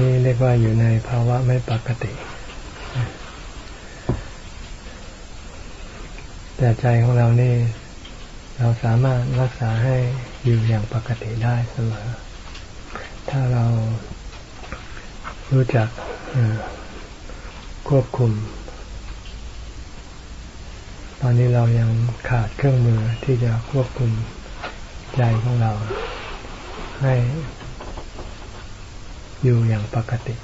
นี้เรียกว่าอยู่ในภาวะไม่ปกติ แต่ใจของเรานี่ เราสามารถรักษาให้อยู่อย่างปกติได้เสมอ ถ้าเรารู้จักควบคุม ตอนนี้เรายังขาดเครื่องมือที่จะควบคุมใจของเรา ให้ อยู่อย่างปกติ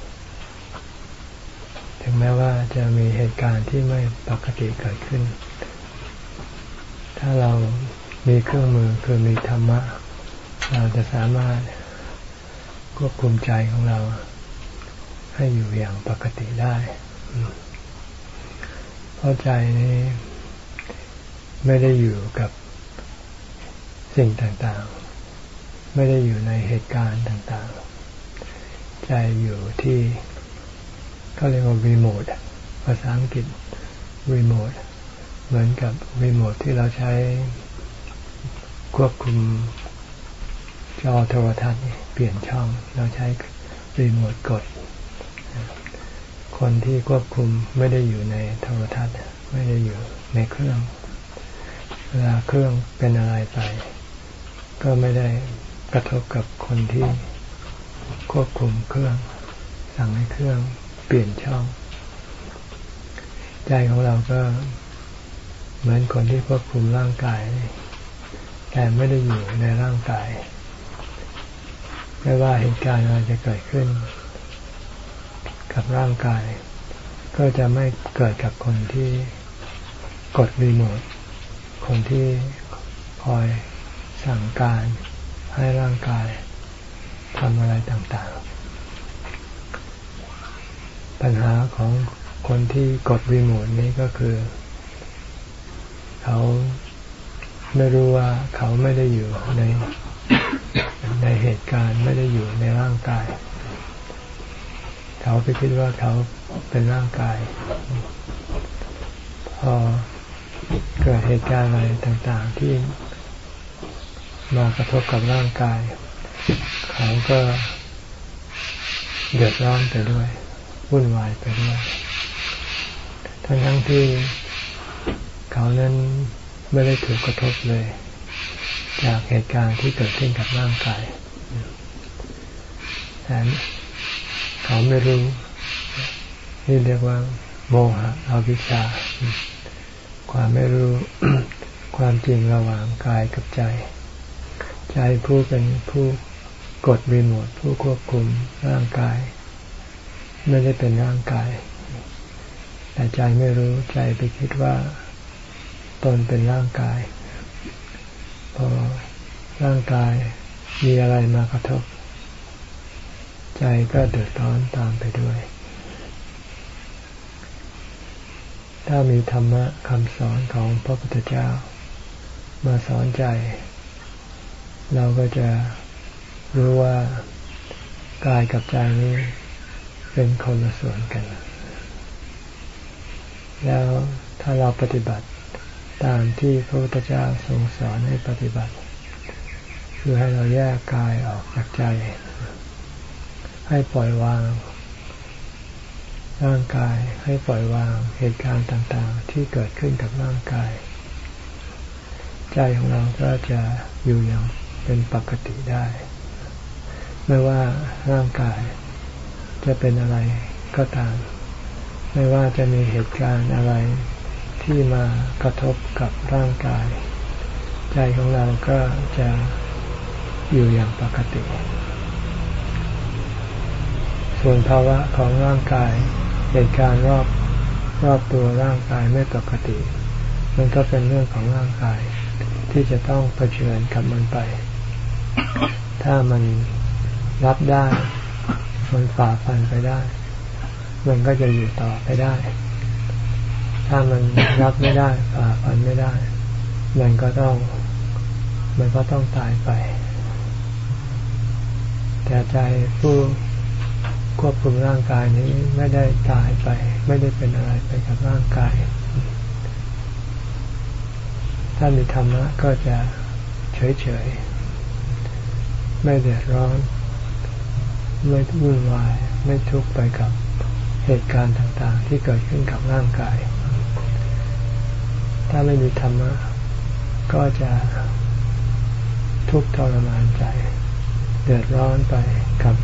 ถึงแม้ว่าจะมีเหตุการณ์ที่ไม่ปกติเกิดขึ้น ถ้าเรามีเครื่องมือคือมีธรรมะ เราจะสามารถควบคุมใจของเรา ให้อยู่อย่างปกติได้เพราะใจนี้ไม่ได้อยู่กับสิ่งต่างๆ ไม่ได้อยู่ในเหตุการณ์ต่างๆ ใจอยู่ที่เขาเรียกว่ารีโมทภาษาอังกฤษรีโมทเหมือนกับรีโมทที่เราใช้ควบคุมจอโทรทัศน์เปลี่ยนช่องเราใช้รีโมทกด คนที่ควบคุมไม่ได้อยู่ในโทรทัศน์ ไม่ได้อยู่ในเครื่อง เวลาเครื่องเป็นอะไรไป ก็ไม่ได้กระทบกับคนที่ ควบคุมเครื่อง สั่งให้เครื่องเปลี่ยนช่อง ใจของเราก็เหมือนคนที่ควบคุมร่างกาย แต่ไม่ได้อยู่ในร่างกาย ไม่ว่าเหตุการณ์อะไรจะเกิดขึ้น กับร่างกาย ก็จะไม่เกิดกับคนที่กดรีโมทคนที่คอยสั่งการให้ร่างกาย ทำอะไรต่างๆ ปัญหาของคนที่กดรีโมทนี้ก็คือ เขาไม่รู้ว่าเขาไม่ได้อยู่ในในเหตุการณ์ไม่ได้อยู่ในร่างกาย เขาไปคิดว่าเขาเป็นร่างกาย พอเกิดเหตุการณ์อะไรต่างๆ ที่มากระทบกับร่างกาย เขาก็เดือดร้อนไปด้วยวุ่นวายไปด้วยทั้งทั้งที่เขานั้นไม่ได้ถูกกระทบเลย จากเหตุการณ์ที่เกิดขึ้นกับร่างกายแต่เขาไม่รู้ นี่เรียกว่า โมหะอวิชชา ความไม่รู้ความจริงระหว่างกายกับใจ ใจผู้เป็นผู้ กดรีโมทผู้ควบคุมร่างกาย ไม่ได้เป็นร่างกาย แต่ใจไม่รู้ใจไปคิดว่า ตนเป็นร่างกาย พอร่างกายมีอะไรมากระทบ ใจก็เดือดร้อนตามไปด้วย ถ้ามีธรรมะคำสอนของพระพุทธเจ้า มาสอนใจ เราก็จะ รู้ว่ากายกับใจนี้เป็นคนละส่วนกัน แล้วถ้าเราปฏิบัติตามที่พระพุทธเจ้าทรงสอนให้ปฏิบัติ คือให้เราแยกกายออกจากใจ ให้ปล่อยวาง ร่างกายให้ปล่อยวางเหตุการณ์ต่างๆ ที่เกิดขึ้นกับร่างกาย ใจของเราก็จะอยู่อย่างเป็นปกติได้ ไม่ว่าร่างกายจะเป็นอะไรก็ตาม ไม่ว่าจะมีเหตุการณ์อะไรที่มากระทบกับร่างกาย ใจของเราก็จะอยู่อย่างปกติ ส่วนภาวะของร่างกายเหตุการณ์รอบรอบตัวร่างกายไม่ปกติ มันก็เป็นเรื่องของร่างกายที่จะต้องเผชิญกับมันไป ถ้ามัน รับได้ มันฝ่าฟันไปได้ มันก็จะอยู่ต่อไปได้ ถ้ามันรับไม่ได้ฝ่าฟันไม่ได้ มันก็ต้อง มันก็ต้องตายไป แต่ใจผู้ควบคุมร่างกายนี้ไม่ได้ตายไป ไม่ได้เป็นอะไรไปกับร่างกาย ถ้ามีธรรมะก็จะเฉยๆ ไม่เดือดร้อน ไม่วุ่นวายไม่ทุกข์ไปกับเหตุการณ์ต่างๆ ที่เกิดขึ้นกับร่างกาย ถ้าไม่มีธรรมะก็จะทุกข์ทรมานใจ เดือดร้อนไปกับ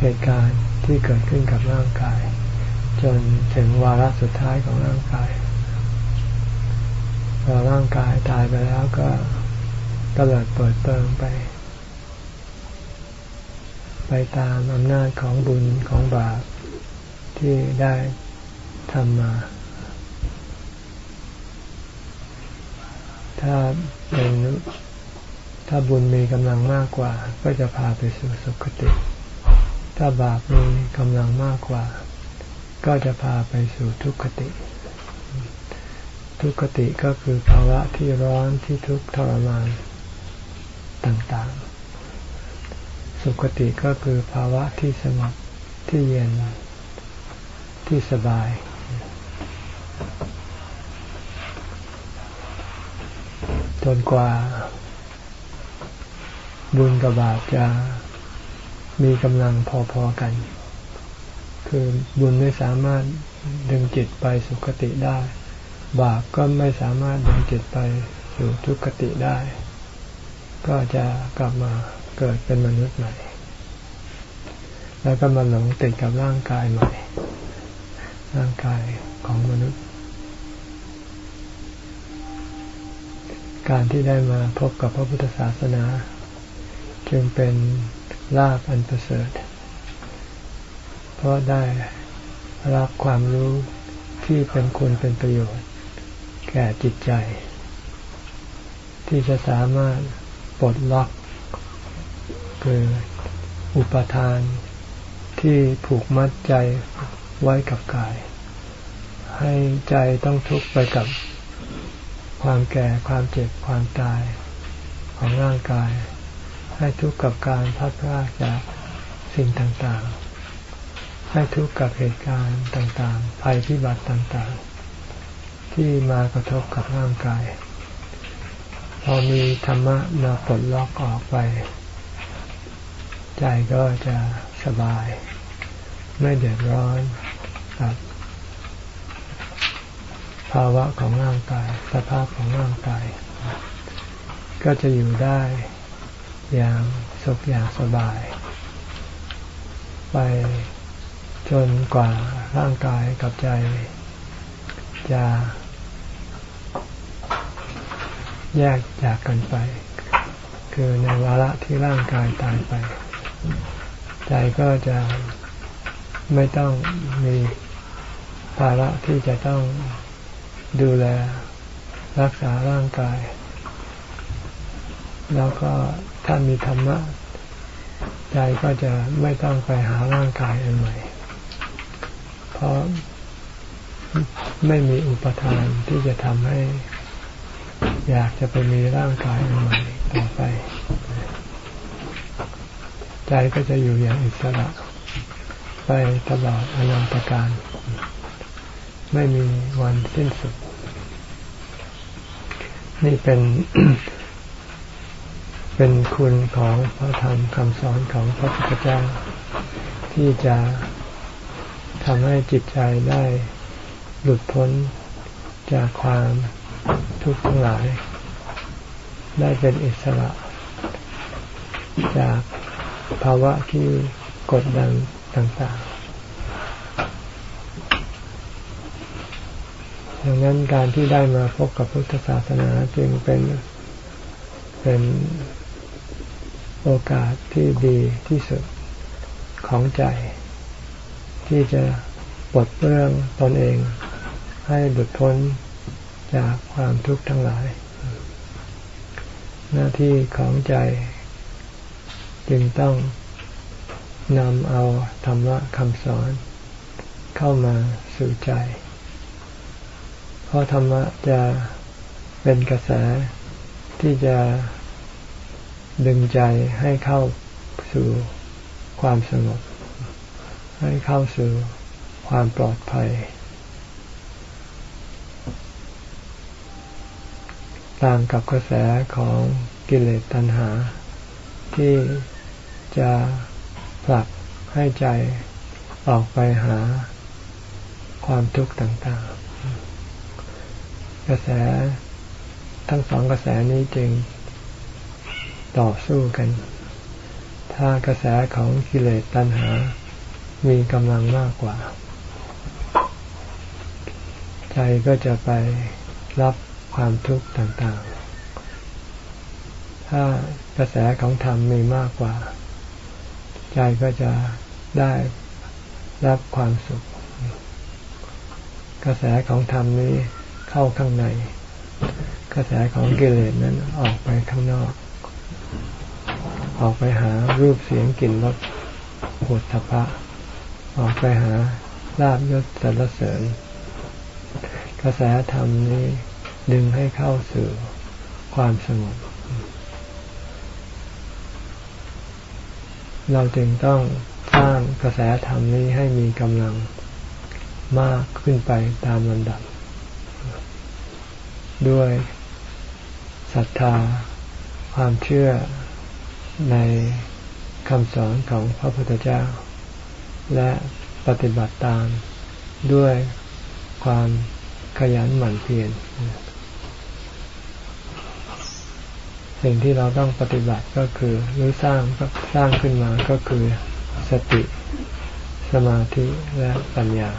เหตุการณ์ที่เกิดขึ้นกับร่างกาย จนถึงวาระสุดท้ายของร่างกายพอร่างกายตายไปแล้วก็ตลิดเปิดเปิงไป ไปตามอำนาจของบุญของบาปที่ได้ทำมา ถ้าเป็นถ้าบุญมีกำลังมากกว่า ก็จะพาไปสู่สุคติ ถ้าบาปมีกำลังมากกว่า ก็จะพาไปสู่ทุกขติ ทุกขติก็คือภาวะที่ร้อนที่ทุกข์ทรมานต่างๆ สุคติก็คือภาวะที่สงบที่เย็นที่สบาย จนกว่า บุญกับบาปจะมีกำลังพอๆกัน คือบุญไม่สามารถดึงจิตไปสุคติได้ บาปก็ไม่สามารถดึงจิตไปสู่ทุกขติได้ ก็จะกลับมา เกิดเป็นมนุษย์ใหม่ แล้วก็มาหลงติดกับร่างกายใหม่ ร่างกายของมนุษย์ การที่ได้มาพบกับพระพุทธศาสนา จึงเป็นลาภอันประเสริฐ เพราะได้รับความรู้ที่เป็นคุณเป็นประโยชน์ แก่จิตใจ ที่จะสามารถปลดล็อก คืออุปทานที่ผูกมัดใจไว้กับกาย ให้ใจต้องทุกข์ไปกับความแก่ความเจ็บความตายของร่างกาย ให้ทุกข์กับการพัดพลาดจากสิ่งต่างๆ ให้ทุกข์กับเหตุการณ์ต่างๆ ภัยพิบัติต่างๆ ที่มากระทบกับร่างกาย พอมีธรรมะมาปลดล็อกออกไป ใจก็จะสบาย ไม่เดือดร้อนกับภาวะของร่างกาย สภาพของร่างกาย ก็จะอยู่ได้อย่างสุขอย่างสบาย ไปจนกว่าร่างกายกับใจ จะแยกจากกันไป คือในวาระที่ร่างกายตายไป ใจก็จะไม่ต้องมีภาระที่จะต้องดูแลรักษาร่างกาย แล้วก็ถ้ามีธรรมะ ใจก็จะไม่ต้องไปหาร่างกายอันใหม่ เพราะไม่มีอุปทานที่จะทำให้ อยากจะไปมีร่างกายอันใหม่ต่อไป ใจก็จะอยู่อย่างอิสระ ไปตลอดอนันตการ ไม่มีวันสิ้นสุด นี่เป็นเป็นคุณของพระธรรมคำสอนของพระพุทธเจ้า ที่จะทำให้จิตใจได้หลุดพ้นจากความทุกข์ทั้งหลาย ได้เป็นอิสระ จาก ภาวะที่กดดันต่างๆ ดังนั้นการที่ได้มาพบกับพุทธศาสนาจึงเป็นเป็นโอกาสที่ดีที่สุดของใจ ที่จะปลดเปลื้องตนเองให้หลุดพ้นจากความทุกข์ทั้งหลาย หน้าที่ของใจ จึงต้องนำเอาธรรมะคำสอนเข้ามาสู่ใจ เพราะธรรมะจะเป็นกระแสที่จะดึงใจให้เข้าสู่ความสงบ ให้เข้าสู่ความปลอดภัย ต่างกับกระแสของกิเลสตัณหาที่ จะผลักให้ใจออกไปหาความทุกข์ต่างๆ กระแสทั้งสองกระแสนี้จึงต่อสู้กัน ถ้ากระแสของกิเลสตัณหา มีกำลังมากกว่า ใจก็จะไปรับความทุกข์ต่างๆ ถ้ากระแสของธรรมมีมากกว่า ใจก็จะได้รับความสุข กระแสของธรรมนี้เข้าข้างใน กระแสของกิเลสนั้นออกไปข้างนอก ออกไปหารูปเสียงกลิ่นรสผดทพะ ออกไปหาลาบยศสรรเสริญ กระแสธรรมนี้ดึงให้เข้าสู่ความสงบ เราจึงต้องสร้างกระแสธรรมนี้ให้มีกำลังมากขึ้นไปตามลำดับ ด้วยศรัทธาความเชื่อในคำสอนของพระพุทธเจ้า และปฏิบัติตามด้วยความขยันหมั่นเพียร สิ่งที่เราต้องปฏิบัติก็คือหรือสร้างสร้างขึ้นมาก็คือสติ สมาธิและปัญญา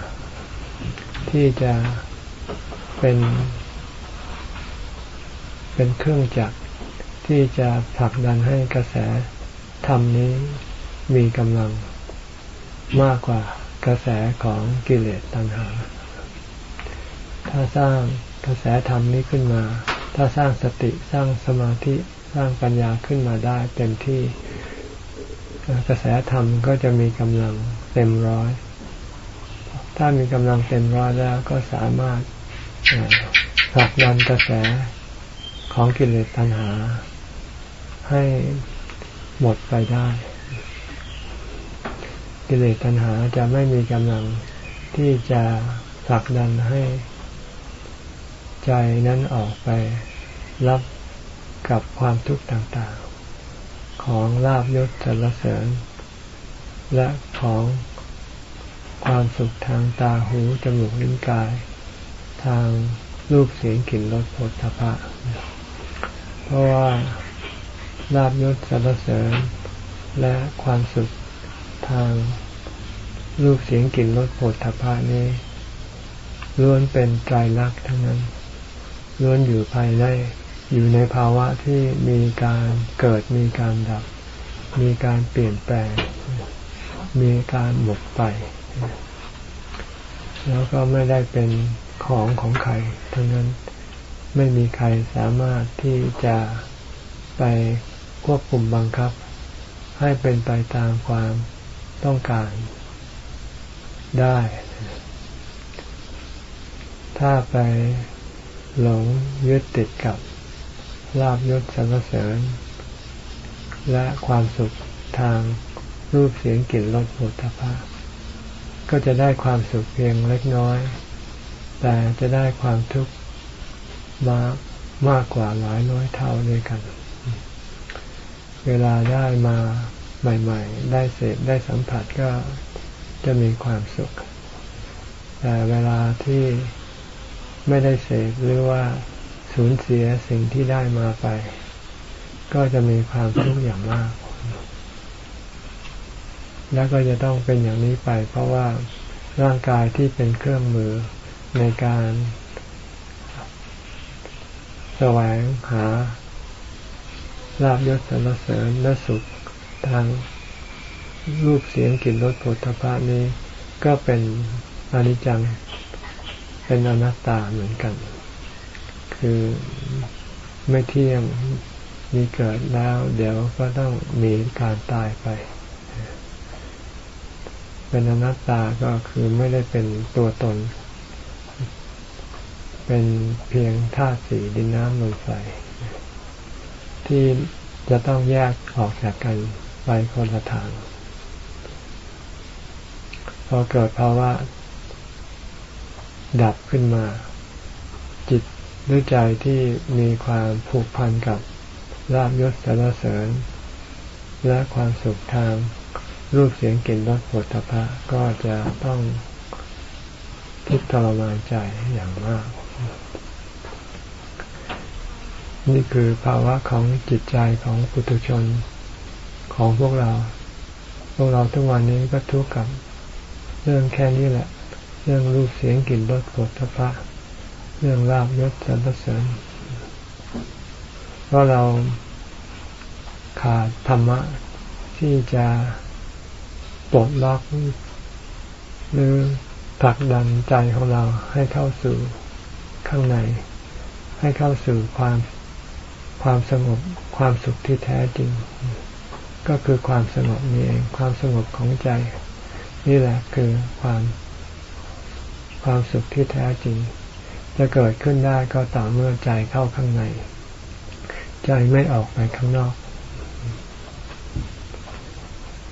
ที่จะเป็น เป็นเครื่องจักรที่จะผลักดันให้กระแสธรรมนี้มีกำลังมากกว่ากระแสของกิเลสตัณหา ถ้าสร้างกระแสธรรมนี้ขึ้นมา ถ้าสร้างสติสร้างสมาธิสร้างปัญญาขึ้นมาได้เต็มที่กระแสธรรมก็จะมีกำลังเต็มร้อย ถ้ามีกำลังเต็มร้อยแล้วก็สามารถผลักดันกระแสของกิเลสตัณหา ให้หมดไปได้ กิเลสตัณหาจะไม่มีกำลังที่จะผลักดันให้ ใจนั้นออกไปรับกับความทุกข์ต่างๆ ของลาบยศสรรเสริญ และของความสุขทางตาหูจมูกลิ้นกาย ทางรูปเสียงกลิ่นรสผลพะเพราะว่าลาบยศสรรเสริญ และความสุขทางรูปเสียงกลิ่นรสผลทพะนี้ล้วนเป็นไตรลักษณ์ทั้งนั้น ล้วนอยู่ภายในอยู่ในภาวะที่มีการเกิดมีการดับ มีการเปลี่ยนแปลง มีการหมดไป แล้วก็ไม่ได้เป็นของของใครทั้งนั้นไม่มีใครสามารถที่จะไปควบคุมบังคับ ให้เป็นไปตามความต้องการได้ ถ้าไป หลงยึดติดกับลาบยศสรรเสริญ และความสุขทางรูปเสียงกลิ่นรสผลิภาก็จะได้ความสุขเพียงเล็กน้อย แต่จะได้ความทุกข์มากมากกว่าหลายร้อยเท่าด้วยกัน เวลาได้มาใหม่ ๆ ได้เสพได้สัมผัสก็จะมีความสุข แต่เวลาที่ ไม่ได้เสพหรือว่าสูญเสียสิ่งที่ได้มาไป ก็จะมีความทุกข์อย่างมาก แล้วก็จะต้องเป็นอย่างนี้ไป เพราะว่าร่างกายที่เป็นเครื่องมือในการแสวงหาลาบยศสรรเสริญและสุขทางรูปเสียงกลิ่นรสผลิตภัณฑ์นี้ ก็เป็นอนิจจัง เป็นอนัตตาเหมือนกัน คือไม่เที่ยงมีเกิดแล้ว เดี๋ยวก็ต้องมีการตายไป เป็นอนัตตาก็คือไม่ได้เป็นตัวตน เป็นเพียงธาตุสีดินน้ำลมไฟที่จะต้องแยกออกจากกันไปคนละทาง พอเกิดภาวะ ดับขึ้นมา จิตหรือใจที่มีความผูกพันกับลาบยศสารเสริญ และความสุขทางรูปเสียงกลิ่นรสผลตภะก็จะต้องทุกข์ทรมานใจอย่างมาก นี่คือภาวะของจิตใจของปุถุชนของพวกเรา พวกเราทุกวันนี้ก็ทุกข์กับเรื่องแค่นี้แหละ รื่องรูปเสียงกลิ่นรสผลตภะเรื่องลาบยศสรรเสริญเพราะเราขาดธรรมะ ที่จะปลดล็อกหรือผลักดันใจของเราให้เข้าสู่ข้างใน ให้เข้าสู่ความความสงบความสุขที่แท้จริง ก็คือความสงบนี้เองความสงบของใจ นี่แหละคือความ ความสุขที่แท้จริง จะเกิดขึ้นได้ก็ต่อเมื่อใจเข้าข้างใน ใจไม่ออกไปข้างนอก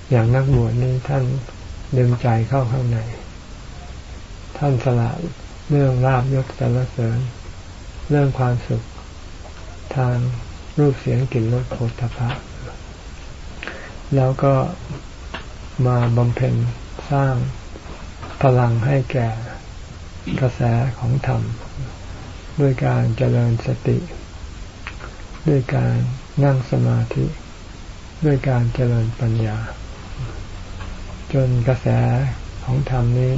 อย่างนักบวชนี่ท่านดึงใจเข้าข้างใน ท่านสละเรื่องราบยศสรรเสริญ เรื่องความสุข ทางรูปเสียงกลิ่นรสโผฏฐพะแล้วก็มาบำเพ็ญสร้างพลังให้แก่ กระแสของธรรม ด้วยการเจริญสติ ด้วยการนั่งสมาธิ ด้วยการเจริญปัญญา จนกระแสของธรรมนี้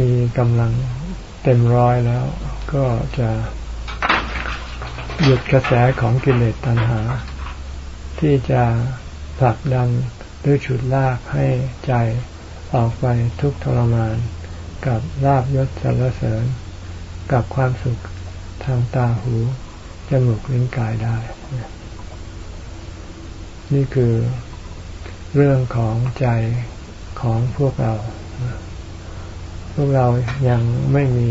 มีกำลังเต็มร้อยแล้ว ก็จะหยุดกระแสของกิเลสตัณหา ที่จะผลักดันหรือฉุดลากให้ใจออกไปทุกทรมาน กับลาบยศสรรเสริญ กับความสุขทางตาหู จมูกลิ้นกายได้ นี่คือเรื่องของใจของพวกเรา พวกเรายังไม่มี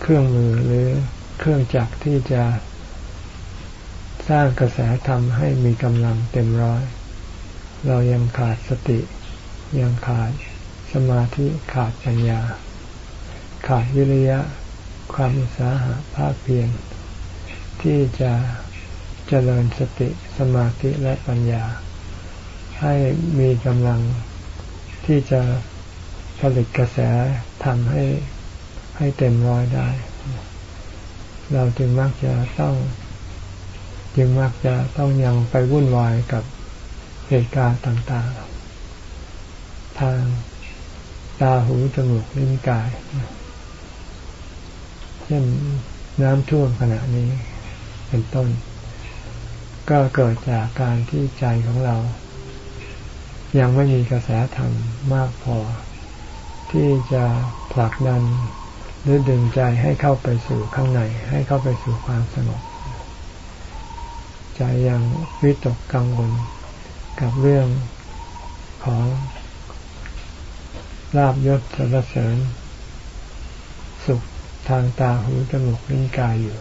เครื่องมือหรือเครื่องจักรที่จะสร้างกระแสธรรมให้มีกำลังเต็มร้อย เรายังขาดสติ ยังขาด สมาธิขาดปัญญา ขาดวิริยะ ความอุตสาหะภาคเพียรที่จะเจริญสติสมาธิและปัญญา ให้มีกำลังที่จะผลิตกระแสทำให้ให้เต็มร้อยได้ เราจึงมักจะต้อง จึงมักจะต้องยังไปวุ่นวายกับเหตุการณ์ต่าง ๆ ทาง ตาหูจมูกลิ้นกาย เช่นน้ำท่วมขณะนี้เป็นต้น ก็เกิดจากการที่ใจของเรา ยังไม่มีกระแสธรรมมากพอ ที่จะผลักดันหรือดึงใจให้เข้าไปสู่ข้างใน ให้เข้าไปสู่ความสงบใจยังวิตกกังวลกับเรื่องของ ลาบยศสรรเสริญ สุขทางตาหูจมูกลิ้นกายอยู่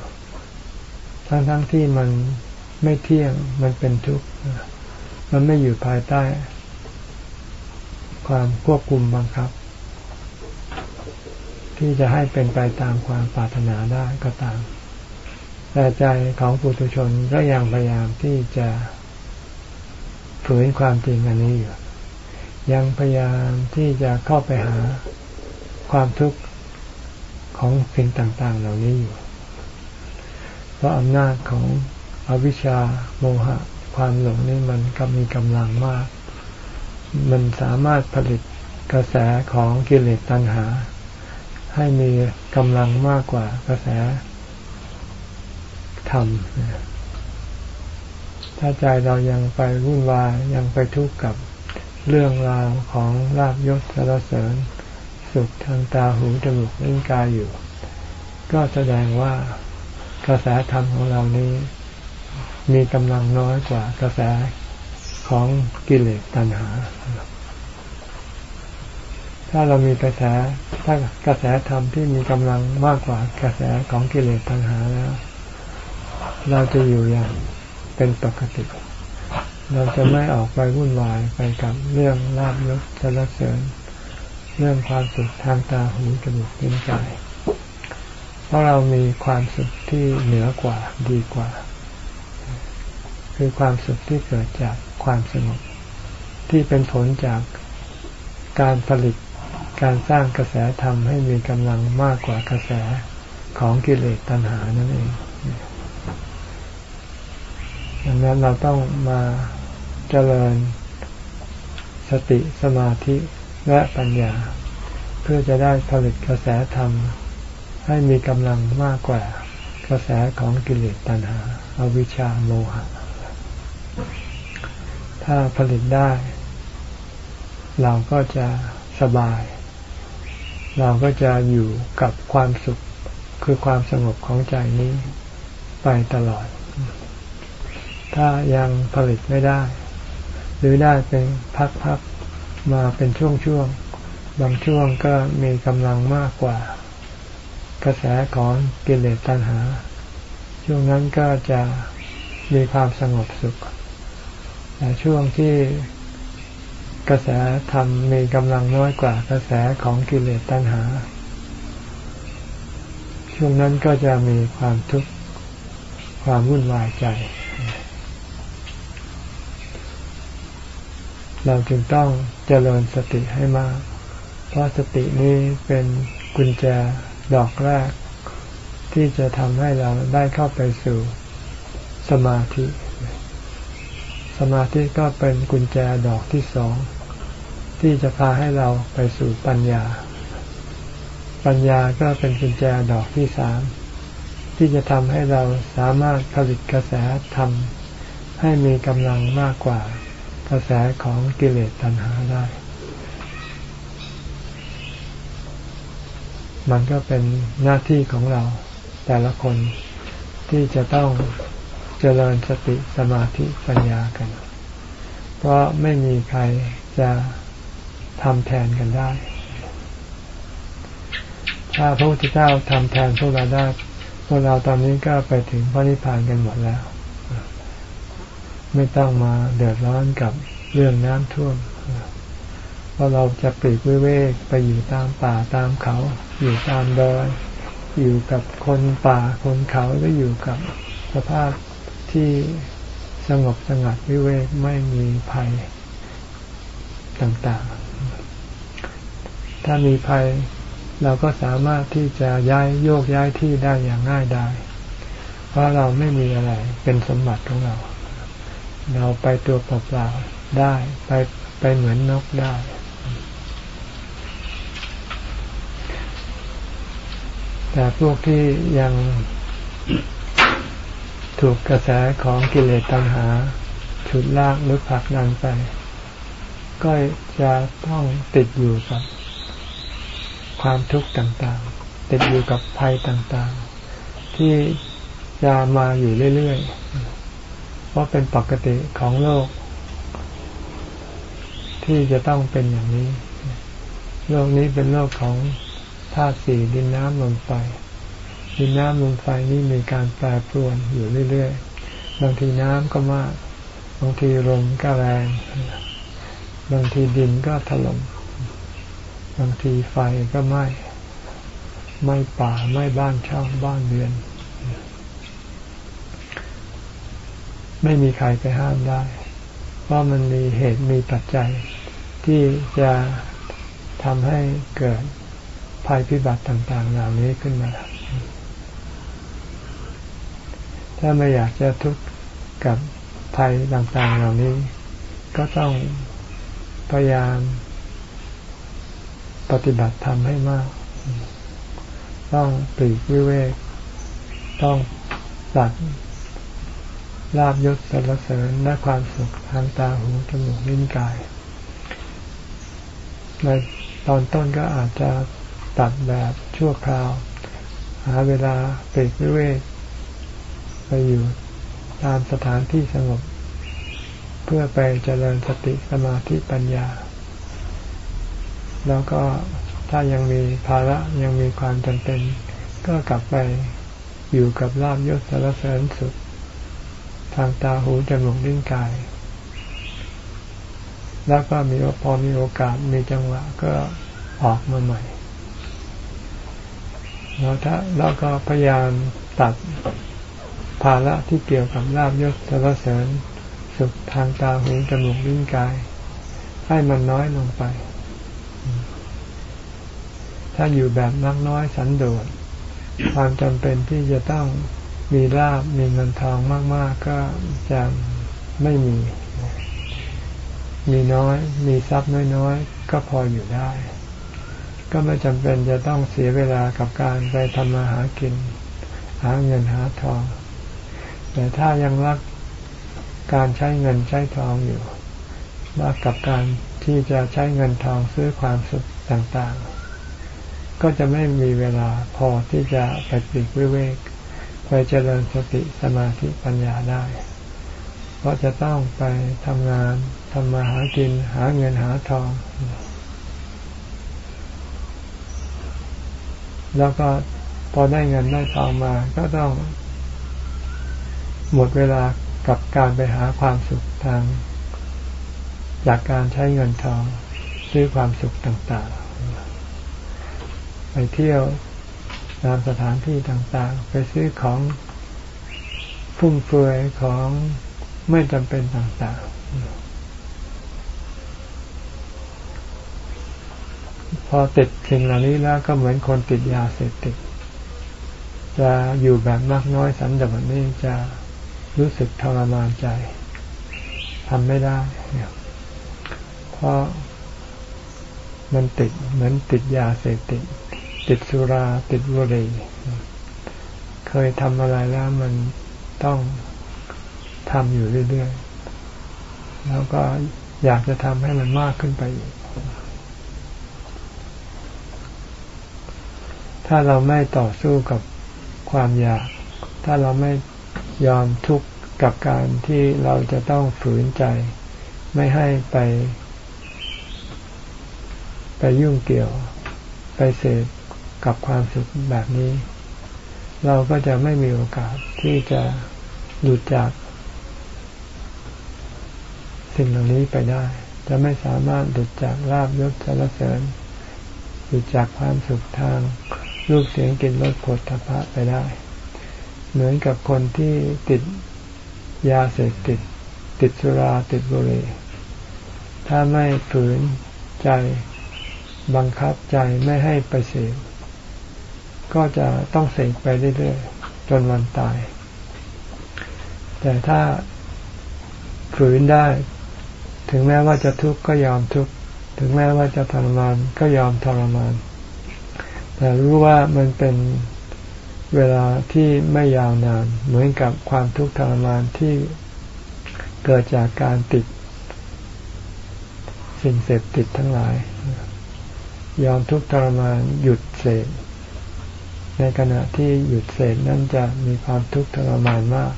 ทั้งทั้งที่มันไม่เที่ยงมันเป็นทุกข์มันไม่อยู่ภายใต้ ความควบคุมบังคับ ที่จะให้เป็นไปตามความปรารถนาได้ก็ตาม แต่ใจของปุถุชนก็ยังพยายามที่จะฝืนความจริงอันนี้อยู่ ยังพยายามที่จะเข้าไปหาความทุกข์ของสิ่งต่าง ๆ เหล่านี้อยู่ เพราะอำนาจของอวิชชาโมหะ ความหลงนี่มันก็มีกำลังมาก มันสามารถผลิตกระแสของกิเลสตัณหา ให้มีกำลังมากกว่ากระแสธรรมถ้าใจเรายังไปวุ่นวายยังไปทุกข์กับ เรื่องราวของลาบยศสารเสริญ สุขทางตาหูจมูกลิ้นกายอยู่ ก็แสดงว่ากระแสธรรมของเรานี้ มีกำลังน้อยกว่ากระแสของกิเลสตัณหา ถ้าเรามีกระแสถ้ากระแสธรรมที่มีกำลังมากกว่ากระแสของกิเลสตัณหาแล้ว เราจะอยู่อย่างเป็นปกติ เราจะไม่ออกไปวุ่นวายไปกับเรื่องลาบยศสรรเสริญ เรื่องความสุขทางตาหูจมูกลิ้นกายเพราะเรามีความสุขที่เหนือกว่าดีกว่า คือความสุขที่เกิดจากความสงบที่เป็นผลจากการผลิตการสร้างกระแสธรรมให้มีกำลังมากกว่ากระแสของกิเลสตัณหานั่นเองดังนั้นเราต้องมา เจริญ สติสมาธิและปัญญา เพื่อจะได้ผลิตกระแสธรรม ให้มีกำลังมากกว่ากระแสของกิเลสตัณหาอาวิชชาโมหะ ถ้าผลิตได้ เราก็จะสบาย เราก็จะอยู่กับความสุขคือความสงบของใจนี้ไปตลอด ถ้ายังผลิตไม่ได้ หรือได้เป็นพักๆมาเป็นช่วงๆ บางช่วงก็มีกำลังมากกว่า กระแสของกิเลสตัณหา ช่วงนั้นก็จะมีความสงบสุข แต่ช่วงที่กระแสธรรมมีกำลังน้อยกว่ากระแสของกิเลสตัณหา ช่วงนั้นก็จะมีความทุกข์ความวุ่นวายใจ เราจึงต้องเจริญสติให้มาก เพราะสตินี้เป็นกุญแจดอกแรก ที่จะทำให้เราได้เข้าไปสู่สมาธิ สมาธิก็เป็นกุญแจดอกที่สอง ที่จะพาให้เราไปสู่ปัญญา ปัญญาก็เป็นกุญแจดอกที่สามที่จะทำให้เราสามารถผลิตกระแสธรรมให้มีกำลังมากกว่า กระแสของกิเลสตัณหาได้ มันก็เป็นหน้าที่ของเราแต่ละคนที่จะต้องเจริญสติสมาธิปัญญากัน เพราะไม่มีใครจะทำแทนกันได้ ถ้าพระพุทธเจ้าทำแทนพวกเราได้ พวกเราตอนนี้ก็ไปถึงพระนิพพานกันหมดแล้ว ไม่ต้องมาเดือดร้อนกับเรื่องน้ำท่วมเพราะเราจะปลีกวิเวกไปอยู่ตามป่าตามเขา อยู่ตามดอยอยู่กับคนป่าคนเขาหรืออยู่กับสภาพที่สงบสงัดวิเวกไม่มีภัยต่างๆ ถ้ามีภัยเราก็สามารถที่จะย้ายโยกย้ายที่ได้อย่างง่ายดาย เพราะเราไม่มีอะไรเป็นสมบัติของเรา เราไปตัวเปล่าๆได้ไปไปเหมือนนกได้แต่พวกที่ยังถูกกระแสของกิเลสตัณหา ฉุดลากหรือผลักดันไป ก็จะต้องติดอยู่กับความทุกข์ต่างๆ ติดอยู่กับภัยต่างๆ ที่จะมาอยู่เรื่อยๆ ราะเป็นปกติของโลก ที่จะต้องเป็นอย่างนี้ โลกนี้เป็นโลกของธาตุสี่ดินน้ำลมไฟดินน้ำลมไฟนี่มีการแปรปรวนอยู่เรื่อยๆ บางทีน้ำก็มาก บางทีลมก็แรง บางทีดินก็ถล่มบางทีไฟก็ไหม้ไหม้ป่าไหม้บ้านช่องบ้านเรือน ไม่มีใครไปห้ามได้ เพราะมันมีเหตุมีปัจจัย ที่จะทำให้เกิดภัยพิบัติต่างๆเหล่านี้ขึ้นมา ถ้าไม่อยากจะทุกข์กับภัยต่างๆเหล่านี้ ก็ต้องพยายามปฏิบัติธรรมให้มาก ต้องปลีกวิเวก ต้องตัด ลาบยศสรรเสริญและความสุขทางตาหูจมูกลิ้นกาย ในตอนต้นก็อาจจะตัดแบบชั่วคราว หาเวลาปลีกวิเวกไปอยู่ตามสถานที่สงบ เพื่อไปเจริญสติสมาธิปัญญา แล้วก็ถ้ายังมีภาระยังมีความจำเป็น ก็กลับไปอยู่กับลาบยศสารเสริญสุด ทางตาหูจมูกลิ้นกาย แล้วก็มีพอมีโอกาสมีจังหวะก็ออกมาใหม่แล้วถ้าแล้วก็พยายามตัดภาระที่เกี่ยวกับลาบยศสารเสริญสุขทางตาหูจมูกลิ้นกาย ให้มันน้อยลงไป ถ้าอยู่แบบนักน้อยสันโดษความจำเป็นที่จะต้อง มีลาบมีเงินทองมาก ๆ ก็จะไม่มี มีน้อย มีทรัพย์น้อยๆก็พออยู่ได้ ก็ไม่จำเป็นจะต้องเสียเวลากับการไปทำมาหากิน หาเงินหาทอง แต่ถ้ายังรักการใช้เงินใช้ทองอยู่รักกับการที่จะใช้เงินทองซื้อความสุขต่างๆ ก็จะไม่มีเวลาพอที่จะไปปิกวิเวก ไปเจริญสติสมาธิปัญญาได้ เพราะจะต้องไปทำงานทำมาหากินหาเงินหาทอง แล้วก็พอได้เงินได้ทองมาก็ต้อง หมดเวลากับการไปหาความสุขทาง จากการใช้เงินทองซื้อความสุขต่างๆ ไปเที่ยว ตามสถานที่ต่างๆ ไปซื้อของฟุ่มเฟือยของไม่จำเป็นต่างๆ พอติดสิ่งเหล่านี้แล้วก็เหมือนคนติดยาเสพติด จะอยู่แบบมากน้อยสันโดษนี่จะรู้สึกทรมานใจทำไม่ได้ เพราะมันติดเหมือนติดยาเสพติด ติดสุราติดบุหรี่เคยทำอะไรแล้วมันต้องทำอยู่เรื่อยๆ แล้วก็อยากจะทำให้มันมากขึ้นไปอีก ถ้าเราไม่ต่อสู้กับความอยาก ถ้าเราไม่ยอมทุกข์กับการที่เราจะต้องฝืนใจ ไม่ให้ไป ไปยุ่งเกี่ยว ไปเสพ กับความสุขแบบนี้ เราก็จะไม่มีโอกาสที่จะหลุดจาก สิ่งเหล่านี้ไปได้ จะไม่สามารถหลุดจากลาบยศสารเสริญหลุดจากความสุขทางรูปเสียงกลิ่นรสผลทพะไปได้ เหมือนกับคนที่ติดยาเสพติด ติดสุราติดบุหรี่ถ้าไม่ฝืนใจบังคับใจไม่ให้ไปเสพ ก็จะต้องเสกไปเรื่อยๆจนวันตาย แต่ถ้าฝืนได้ ถึงแม้ว่าจะทุกข์ก็ยอมทุกข์ถึงแม้ว่าจะทรมานก็ยอมทรมาน แต่รู้ว่ามันเป็นเวลาที่ไม่ยาวนาน เหมือนกับความทุกข์ทรมานที่เกิดจากการติด สิ่งเสพติดทั้งหลาย ยอมทุกข์ทรมานหยุดเสพ ในขณะที่หยุดเสพนั้นจะมีความทุกข์ทรมานมาก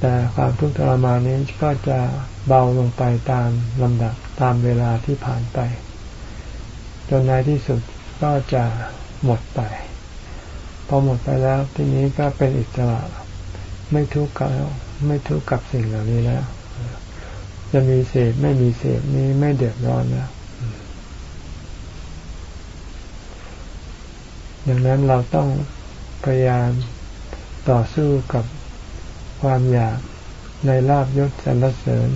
แต่ความทุกข์ทรมานนี้ก็จะเบาลงไปตามลำดับตามเวลาที่ผ่านไป จนในที่สุดก็จะหมดไป พอหมดไปแล้วทีนี้ก็เป็นอิสระไม่ทุกข์กับไม่ทุกข์กับสิ่งเหล่านี้แล้ว จะมีเสพไม่มีเสพนี้ไม่เดือดร้อนแล้ว ดังนั้นเราต้องพยายามต่อสู้กับความอยากในลาบยศสรรเสริญ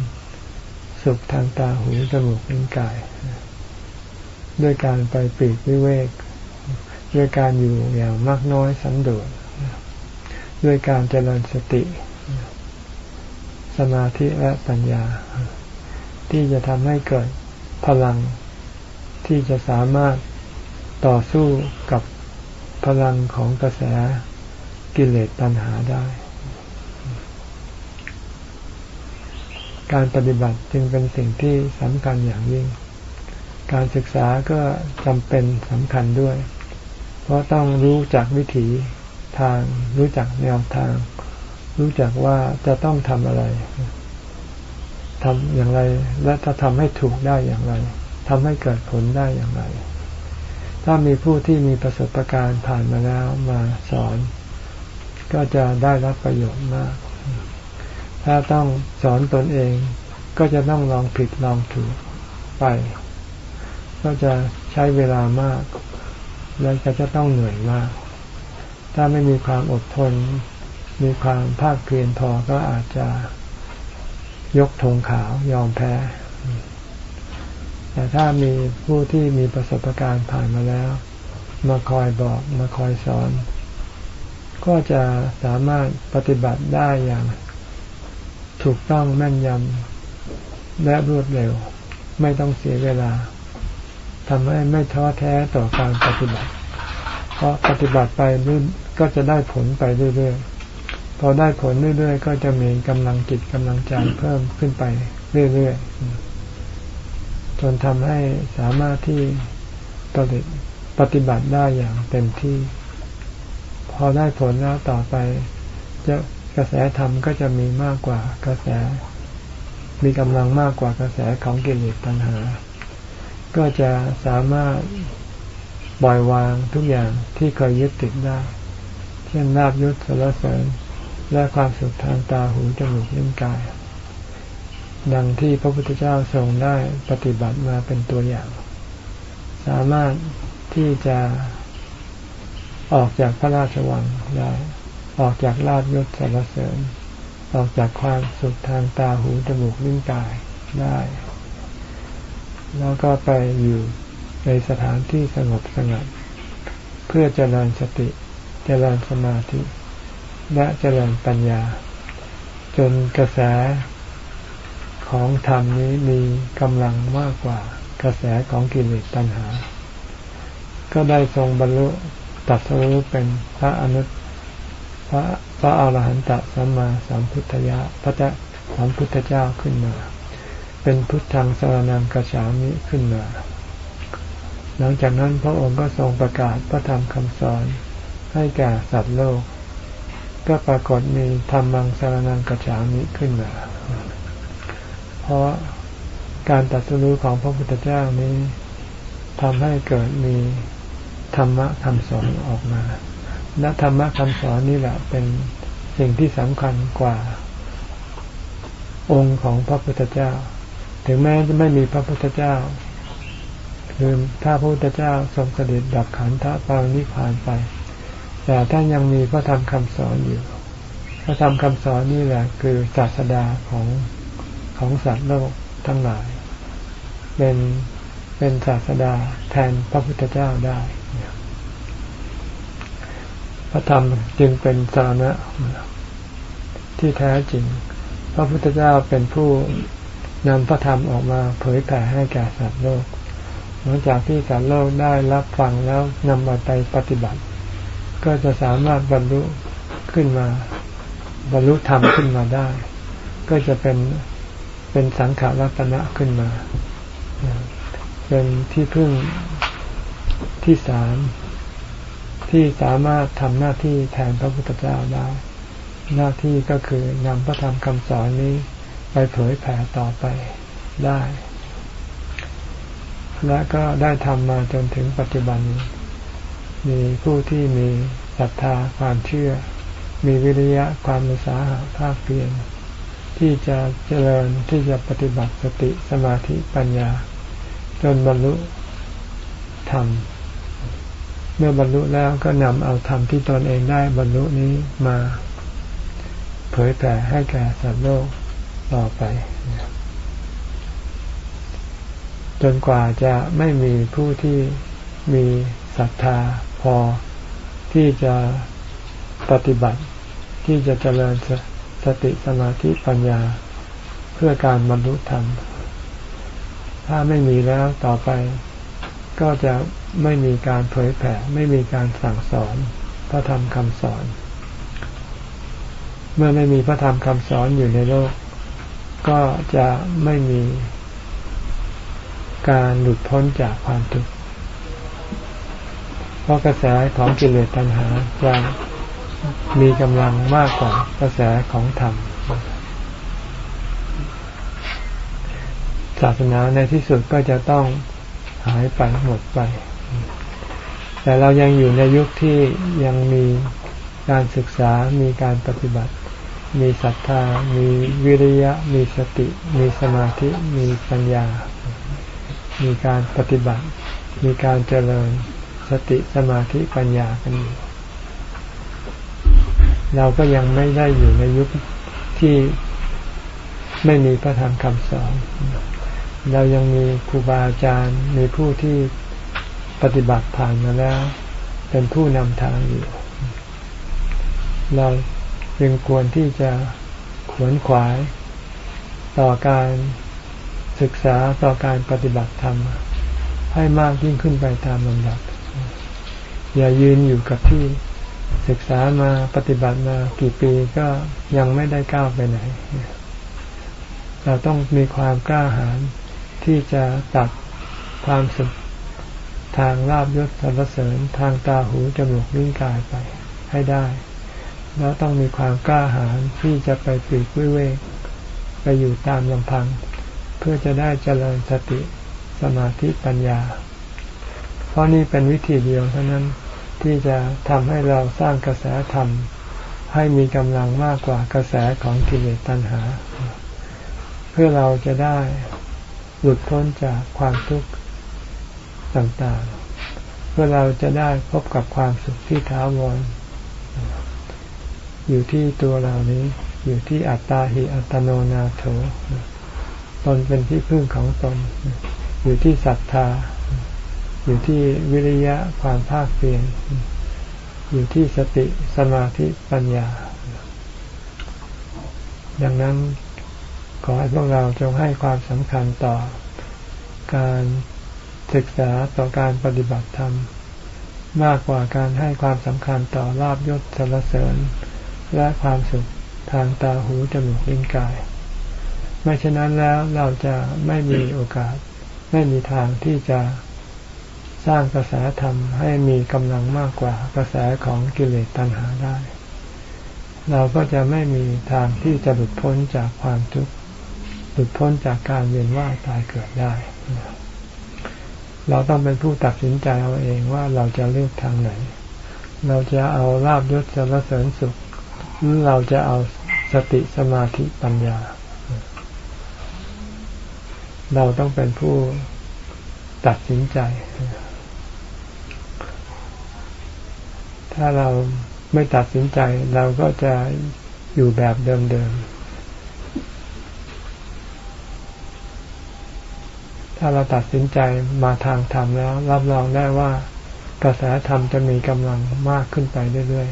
สุขทางตาหูจมูกลิ้นกาย ด้วยการไปปีกวิเวก ด้วยการอยู่อย่างมากน้อยสันโดษด้วยการเจริญสติ สมาธิและปัญญา ที่จะทำให้เกิดพลังที่จะสามารถต่อสู้กับ พลังของกระแสกิเลสตัณหาได้ การปฏิบัติจึงเป็นสิ่งที่สำคัญอย่างยิ่ง การศึกษาก็จำเป็นสำคัญด้วย เพราะต้องรู้จักวิถีทาง รู้จักแนวทาง รู้จักว่าจะต้องทำอะไรทำอย่างไร และถ้าทำให้ถูกได้อย่างไรทำให้เกิดผลได้อย่างไร ถ้ามีผู้ที่มีประสบการณ์ผ่านมาแล้วมาสอน ก็จะได้รับประโยชน์มาก ถ้าต้องสอนตนเอง ก็จะต้องลองผิดลองถูกไป ก็จะใช้เวลามาก แล้วก็จะต้องเหนื่อยมาก ถ้าไม่มีความอดทน มีความภาคเพียรพอก็อาจจะยกธงขาวยอมแพ้ แต่ถ้ามีผู้ที่มีประสบการณ์ผ่านมาแล้ว มาคอยบอกมาคอยสอน ก็จะสามารถปฏิบัติได้อย่างถูกต้องแม่นยำและรวดเร็ว ไม่ต้องเสียเวลาทำให้ไม่ท้อแท้ต่อการปฏิบัติ เพราะปฏิบัติไปรื่นก็จะได้ผลไปเรื่อยๆ พอได้ผลเรื่อยๆ ก็จะมีกำลังจิตกำลังใจเพิ่มขึ้นไปเรื่อยๆ นทำให้สามารถที่ปฏิบัติได้อย่างเต็มที่ พอได้ผลแล้วต่อไป จะกระแสธรรมก็จะมีมากกว่ากระแส มีกำลังมากกว่ากระแสของกิเลสตัณหา ก็จะสามารถปล่อยวางทุกอย่างที่เคยยึดติดได้ เช่นลาบยศสารเสริญและความสุขทางตาหูจมูกลิ้นกาย ดังที่พระพุทธเจ้าทรงได้ปฏิบัติมาเป็นตัวอย่าง สามารถที่จะออกจากพระราชวังได้ออกจากลาบยศสารเสริญ ออกจากความสุขทางตาหูจมูกลิ้นกายได้ แล้วก็ไปอยู่ในสถานที่สงบสงัด เพื่อเจริญสติ เจริญสมาธิ และเจริญปัญญา จนกระแส ของธรรมนี้มีกำลังมากกว่ากระแสของกิเลสตัณหา ก็ได้ทรงบรรลุตัดสรุปเป็นพระอนุตพระพระอรหันตสัมมาสัมพุทธยะพระเจ้าสัมพุทธเจ้าขึ้นมา เป็นพุทธังสารนังกระฉามิขึ้นมา หลังจากนั้นพระองค์ก็ทรงประกาศพระธรรมคำสอนให้แก่สัตว์โลก ก็ปรากฏมีธรรมังสารนังกระฉามิขึ้นมา เพราะการตัดสู้ของพระพุทธเจ้านี้ทำให้เกิดมีธรรมะคำสอนออกมา และธรรมะคำสอนนี่แหละเป็นสิ่งที่สำคัญกว่า องค์ของพระพุทธเจ้า ถึงแม้จะไม่มีพระพุทธเจ้าคือถ้าพระพุทธเจ้าทรงเสด็จดับขันธปางนิพพานไป แต่ท่านยังมีพระธรรมคำสอนอยู่ พระธรรมคำสอนนี่แหละคือศาสดาของ ของสัตว์โลกทั้งหลาย เป็นเป็นศาสดาแทนพระพุทธเจ้าได้ พระธรรมจึงเป็นสาระที่แท้จริง พระพุทธเจ้าเป็นผู้นำพระธรรมออกมาเผยแผ่ให้แก่สัตว์โลก หลังจากที่สัตว์โลกได้รับฟังแล้วนำมาไปปฏิบัติ ก็จะสามารถบรรลุขึ้นมา บรรลุธรรมขึ้นมาได้ ก็จะเป็น เป็นสังขารัตนะขึ้นมา เป็นที่พึ่งที่สามที่สามารถทำหน้าที่แทนพระพุทธเจ้าได้ หน้าที่ก็คือนำพระธรรมคำสอนนี้ไปเผยแผ่ต่อไปได้ และก็ได้ทำมาจนถึงปัจจุบัน มีผู้ที่มีศรัทธาความเชื่อ มีวิริยะความมุสาหะภาคเพียร ที่จะเจริญที่จะปฏิบัติสติสมาธิปัญญา จนบรรลุธรรม เมื่อบรรลุแล้วก็นำเอาธรรมที่ตนเองได้บรรลุนี้มา เผยแผ่ให้แก่สัตว์โลกต่อไป จนกว่าจะไม่มีผู้ที่มีศรัทธาพอที่จะปฏิบัติที่จะเจริญ สติสมาธิปัญญาเพื่อการบรรลุธรรม ถ้าไม่มีแล้วต่อไป ก็จะไม่มีการเผยแผ่ ไม่มีการสั่งสอนพระธรรมคำสอน เมื่อไม่มีพระธรรมคำสอนอยู่ในโลก ก็จะไม่มีการหลุดพ้นจากความทุกข์เพราะกระแสของกิเลสตัณหาจะ มีกำลังมากกว่ากระแสของธรรม ศาสนาในที่สุดก็จะต้องหายไปหมดไป แต่เรายังอยู่ในยุคที่ยังมีการศึกษา มีการปฏิบัติ มีศรัทธา มีวิริยะ มีสติ มีสมาธิ มีปัญญา มีการปฏิบัติ มีการเจริญสติสมาธิปัญญากันอยู่ เราก็ยังไม่ได้อยู่ในยุคที่ไม่มีพระธรรมคำสอน เรายังมีครูบาอาจารย์มีผู้ที่ปฏิบัติผ่านมาแล้ว เป็นผู้นำทางอยู่ เราจึงควรที่จะขวนขวาย ต่อการศึกษาต่อการปฏิบัติธรรม ให้มากยิ่งขึ้นไปตามลำดับ อย่ายืนอยู่กับที่ ศึกษามาปฏิบัติมากี่ปีก็ยังไม่ได้ก้าวไปไหน เราต้องมีความกล้าหาญที่จะตัดความสุขทางลาบยศสรรเสริญทางตาหูจมูกลิ้นกายไปให้ได้ แล้วต้องมีความกล้าหาญที่จะไปปีกวิเวกไปอยู่ตามลำพัง เพื่อจะได้เจริญสติสมาธิปัญญา เพราะนี่เป็นวิธีเดียวเท่านั้น ที่จะทำให้เราสร้างกระแสธรรม ให้มีกำลังมากกว่ากระแสของกิเลสตัณหา เพื่อเราจะได้หลุดพ้นจากความทุกข์ต่างๆ เพื่อเราจะได้พบกับความสุขที่ท้าวรอยู่ที่ตัวเรานี้ อยู่ที่อัตตาหิอัตโนนาโถตนเป็นที่พึ่งของตน อยู่ที่ศรัทธา อยู่ที่วิริยะความภาคเพียรอยู่ที่สติสมาธิปัญญา ดังนั้นขอให้พวกเราจงให้ความสำคัญต่อการศึกษาต่อการปฏิบัติธรรม มากกว่าการให้ความสำคัญต่อลาบยศสรรเสริญ และความสุขทางตาหูจมูกลิ้นกาย ไม่เช่นนั้นแล้วเราจะไม่มีโอกาส ไม่มีทางที่จะ สร้างกระแสธรรมให้มีกำลังมากกว่ากระแสของกิเลสตัณหาได้ เราก็จะไม่มีทางที่จะหลุดพ้นจากความทุกข์หลุดพ้นจากการเวียนว่ายตายเกิดได้ เราต้องเป็นผู้ตัดสินใจเอาเองว่าเราจะเลือกทางไหน เราจะเอาลาบยศสรรเสริญสุขหรือเราจะเอาสติสมาธิปัญญา เราต้องเป็นผู้ตัดสินใจ ถ้าเราไม่ตัดสินใจเราก็จะอยู่แบบเดิมๆ ถ้าเราตัดสินใจมาทางธรรมแล้ว รับรองได้ว่ากระแสธรรมจะมีกำลังมากขึ้นไปเรื่อย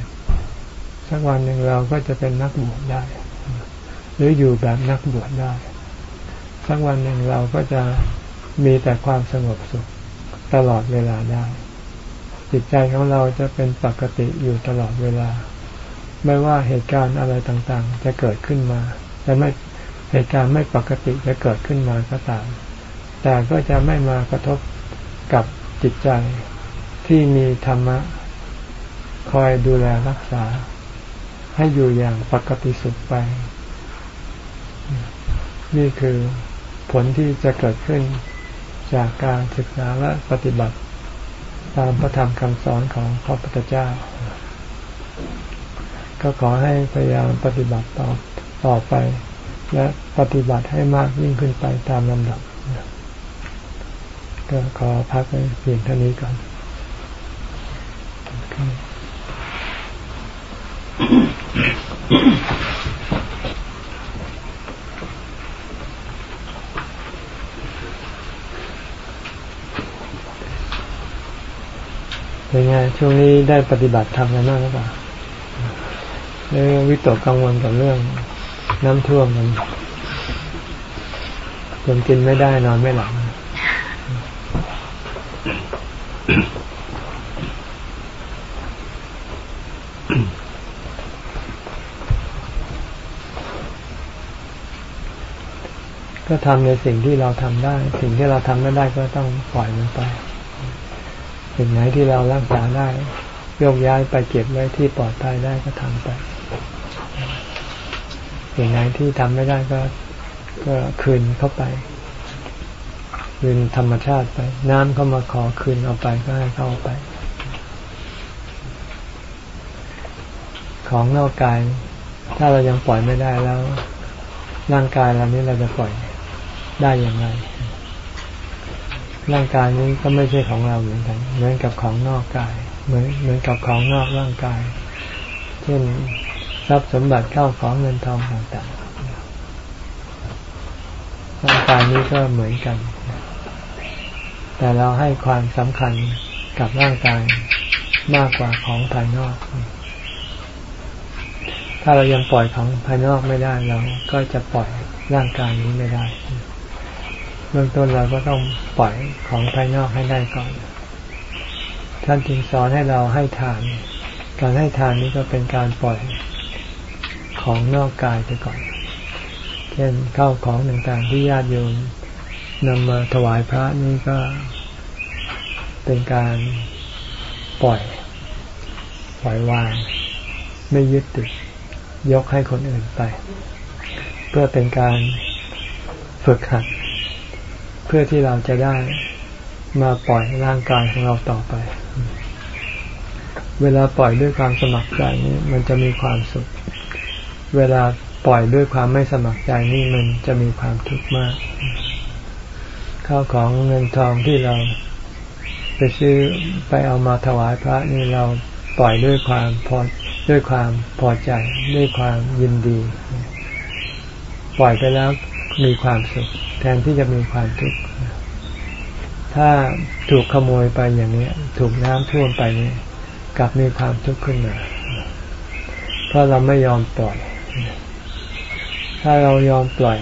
ๆ สักวันหนึ่งเราก็จะเป็นนักบวชได้ หรืออยู่แบบนักบวชได้ สักวันหนึ่งเราก็จะมีแต่ความสงบสุขตลอดเวลาได้ จิตใจของเราจะเป็นปกติอยู่ตลอดเวลา ไม่ว่าเหตุการณ์อะไรต่างๆ จะเกิดขึ้นมาจะไม่เหตุการณ์ไม่ปกติจะเกิดขึ้นมาก็ตาม แต่ก็จะไม่มากระทบกับจิตใจที่มีธรรมะคอยดูแลรักษา ให้อยู่อย่างปกติสุขไป นี่คือผลที่จะเกิดขึ้นจากการศึกษาและปฏิบัติ ตามพระธรรมคำสอนของพระพุทธเจ้า ก็ขอให้พยายามปฏิบัติต่อต่อไป และปฏิบัติให้มากยิ่งขึ้นไปตามลำดับก็ขอพักไปเพียงเท่านี้ก่อน Okay. เป็นไงช่วงนี้ได้ปฏิบัติทำกันบ้างหรือเปล่าเรื่องวิตกกังวลกับเรื่องน้ำท่วมมันจนกินไม่ได้นอนไม่หลับก็ทำในสิ่งที่เราทำได้ สิ่งที่เราทำไม่ได้ก็ต้องปล่อยมันไป สิ่งไหนที่เรารักษาได้ยกย้ายไปเก็บไว้ที่ปลอดภัยได้ก็ทำไป สิ่งไหนที่ทำไม่ได้ก็ก็คืนเข้าไปคืนธรรมชาติไป น้ำเข้ามาขอคืนเอาไปก็ให้เข้าไป ของนอกกาย ถ้าเรายังปล่อยไม่ได้แล้วร่างกายเรานี้เราจะปล่อยได้อย่างไร ร่างกายนี้ก็ไม่ใช่ของเราเหมือนกัน เหมือนกับของนอกกาย เหมือนเหมือนกับของนอกร่างกาย เช่นทรัพย์สมบัติเข้าของเงินทองต่างๆ ร่างกายนี้ก็เหมือนกัน แต่เราให้ความสำคัญกับร่างกายมากกว่าของภายนอก ถ้าเรายังปล่อยของภายนอกไม่ได้เราก็จะปล่อยร่างกายนี้ไม่ได้ เบื้องต้นเราก็ต้องปล่อยของภายนอกให้ได้ก่อน ท่านจึงสอนให้เราให้ทาน การให้ทานนี้ก็เป็นการปล่อยของนอกกายไปก่อน เช่นเข้าของต่างๆที่ญาติโยมนำมาถวายพระนี่ก็เป็นการปล่อย ปล่อยวาง ไม่ยึดติดยกให้คนอื่นไป เพื่อเป็นการฝึกหัด พื่อที่เราจะได้มาปล่อยร่างกายของเราต่อไป เวลาปล่อยด้วยความสมัครใจนี้มันจะมีความสุข เวลาปล่อยด้วยความไม่สมัครใจนี่มันจะมีความทุกข์มาก ข้าวของเงินทองที่เราไปซื้อไปเอามาถวายพระนี่เราปล่อยด้วยความพอด้วยความพอใจด้วยความยินดี ปล่อยไปแล้ว มีความสุข แทนที่จะมีความทุกข์ถ้าถูกขโมยไปอย่างนี้ถูกน้ำท่วมไปนี่กลับมีความทุกข์ขึ้นมาเพราะเราไม่ยอมปล่อย ถ้าเรายอมปล่อย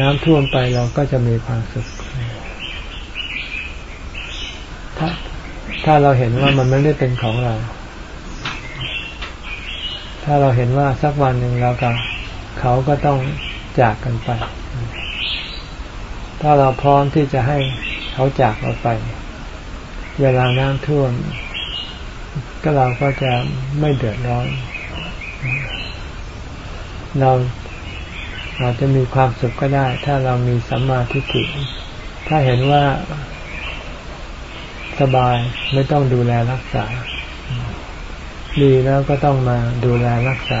น้ำท่วมไปเราก็จะมีความสุขถ้าถ้าเราเห็นว่ามันไม่ได้เป็นของเรา ถ้าเราเห็นว่าสักวันหนึ่งเรากับเขาก็ต้องจากกันไป ถ้าเราพร้อมที่จะให้เขาจากเราไป เวลาน้ำท่วม ก็เราก็จะไม่เดือดร้อน เราอาจจะมีความสุขก็ได้ ถ้าเรามีสัมมาทิฏฐิถ้าเห็นว่าสบายไม่ต้องดูแลรักษา ดีแล้วก็ต้องมาดูแลรักษา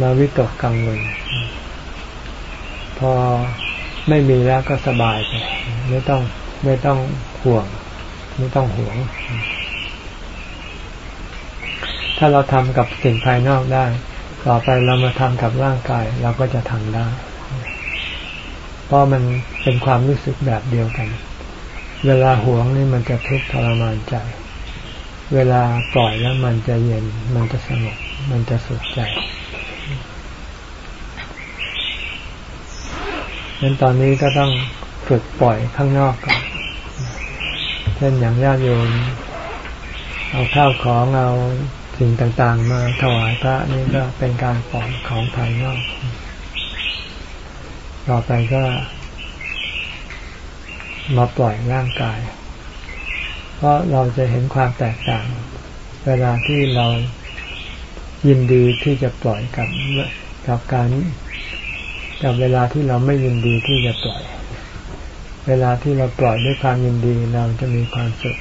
มาวิตกกังวลพอ ไม่มีแล้วก็สบายไปไม่ต้องไม่ต้องห่วง ไม่ต้องห่วง ถ้าเราทำกับสิ่งภายนอกได้ ต่อไปเรามาทำกับร่างกายเราก็จะทำได้ เพราะมันเป็นความรู้สึกแบบเดียวกัน เวลาหวงนี่มันจะทุกข์ทรมานใจ เวลาปล่อยแล้วมันจะเย็น มันจะสงบ มันจะสุขใจ ดังนั้นตอนนี้ก็ต้องฝึกปล่อยข้างนอกก่อน เช่นอย่างญาติโยมเอาข้าวของเอาสิ่งต่างๆ มาถวายพระนี่ก็เป็นการปล่อยของภายนอก ต่อไปก็มาปล่อยร่างกาย เพราะเราจะเห็นความแตกต่าง เวลาที่เรายินดีที่จะปล่อยกับกับการ กับเวลาที่เราไม่ยินดีที่จะปล่อย เวลาที่เราปล่อยด้วยความยินดีเราจะมีความสุข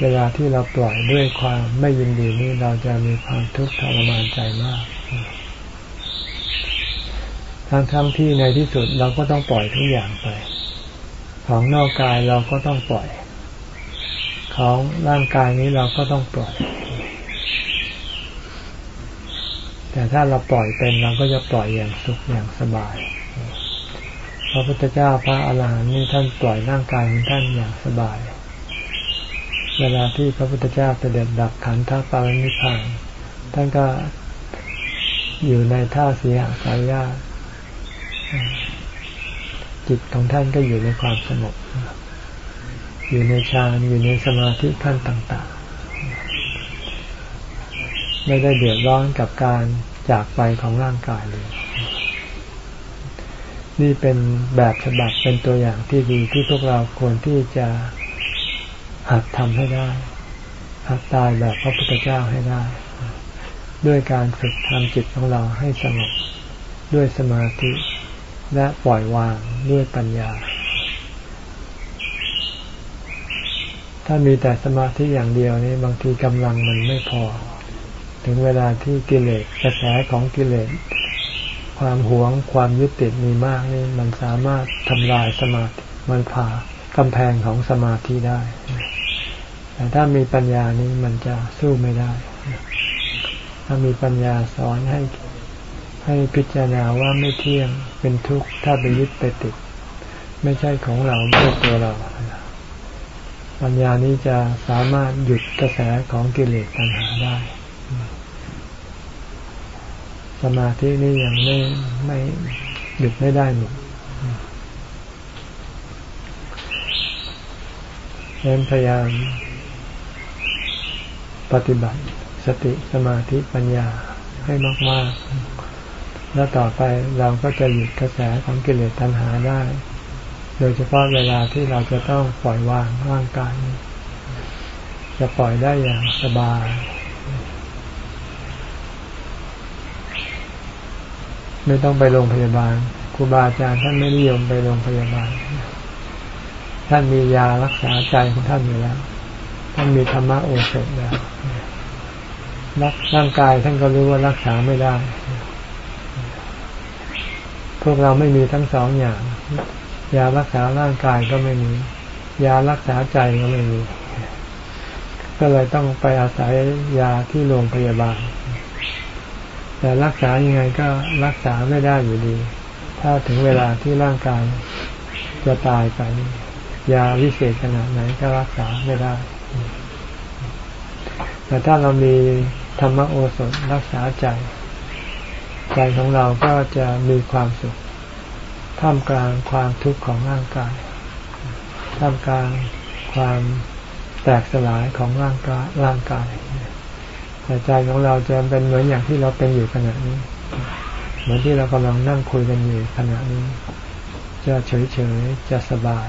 เวลาที่เราปล่อยด้วยความไม่ยินดีนี่เราจะมีความทุกข์ทรมานใจมาก ทั้งทั้งที่ในที่สุดเราก็ต้องปล่อยทุกอย่างไป ของนอกกายเราก็ต้องปล่อย ของร่างกายนี้เราก็ต้องปล่อย แต่ถ้าเราปล่อยเป็นเราก็จะปล่อยอย่างสุขอย่างสบายพระพุทธเจ้าพระอาหารหันต์นี่ท่านปล่อยร่างกายของท่านอย่างสบาย เวลาที่พระพุทธเจ้าเสด็จดับขันธปรินิพพานท่านก็อยู่ในท่าเสียสายญาจิตของท่านก็อยู่ในความสงบอยู่ในฌานอยู่ในสมาธิขั้นต่าง ๆ ไม่ได้เดือดร้อนกับการ จากไปของร่างกายเลย นี่เป็นแบบฉบับเป็นตัวอย่างที่ดีที่พวกเราควรที่จะหัดทำให้ได้ หัดตายแบบพระพุทธเจ้าให้ได้ ด้วยการฝึกทำจิตของเราให้สงบด้วยสมาธิและปล่อยวางด้วยปัญญา ถ้ามีแต่สมาธิอย่างเดียวนี่บางทีกำลังมันไม่พอ ถึงเวลาที่กิเลสกระแสของกิเลส ความหวงความยึดติดมีมากนี่มันสามารถทำลายสมาธิมันผ่ากำแพงของสมาธิได้ แต่ถ้ามีปัญญานี้มันจะสู้ไม่ได้ ถ้ามีปัญญาสอนให้ให้พิจารณาว่าไม่เที่ยงเป็นทุกข์ถ้าไปยึดไปติด ไม่ใช่ของเราไม่ใช่ตัวเรา ปัญญานี้จะสามารถหยุดกระแสของกิเลสตัณหาได้ สมาธินี่ยังไม่ไม่หยุดไม่ได้หมดฉะนั้นพยายามปฏิบัติ สติสมาธิปัญญาให้มาก ๆ แล้วต่อไปเราก็จะหยุดกระแสของกิเลสตัณหาได้ โดยเฉพาะเวลาที่เราจะต้องปล่อยวางร่างกายจะปล่อยได้อย่างสบาย ไม่ต้องไปโรงพยาบาลครูบาอาจารย์ท่านไม่นิยมไปโรงพยาบาล ท่านมียารักษาใจของท่านอยู่แล้ว ท่านมีธรรมะโอสถแล้วรักร่างกายท่านก็รู้ว่ารักษาไม่ได้ พวกเราไม่มีทั้งสองอย่าง ยารักษาร่างกายก็ไม่มี ยารักษาใจก็ไม่มี ก็เลยต้องไปอาศัยยาที่โรงพยาบาล แต่รักษายังไงก็รักษาไม่ได้อยู่ดี ถ้าถึงเวลาที่ร่างกายจะตายไปยาวิเศษขนาดไหนก็รักษาไม่ได้ แต่ถ้าเรามีธรรมโอสถรักษาใจ ใจของเราก็จะมีความสุข ท่ามกลางความทุกข์ของร่างกาย ท่ามกลางความแตกสลายของร่างกายร่างกาย แต่ใจของเราจะเป็นเหมือนอย่างที่เราเป็นอยู่ขณะนี้ เหมือนที่เรากำลังนั่งคุยกันอยู่ขณะนี้ จะเฉยๆจะสบาย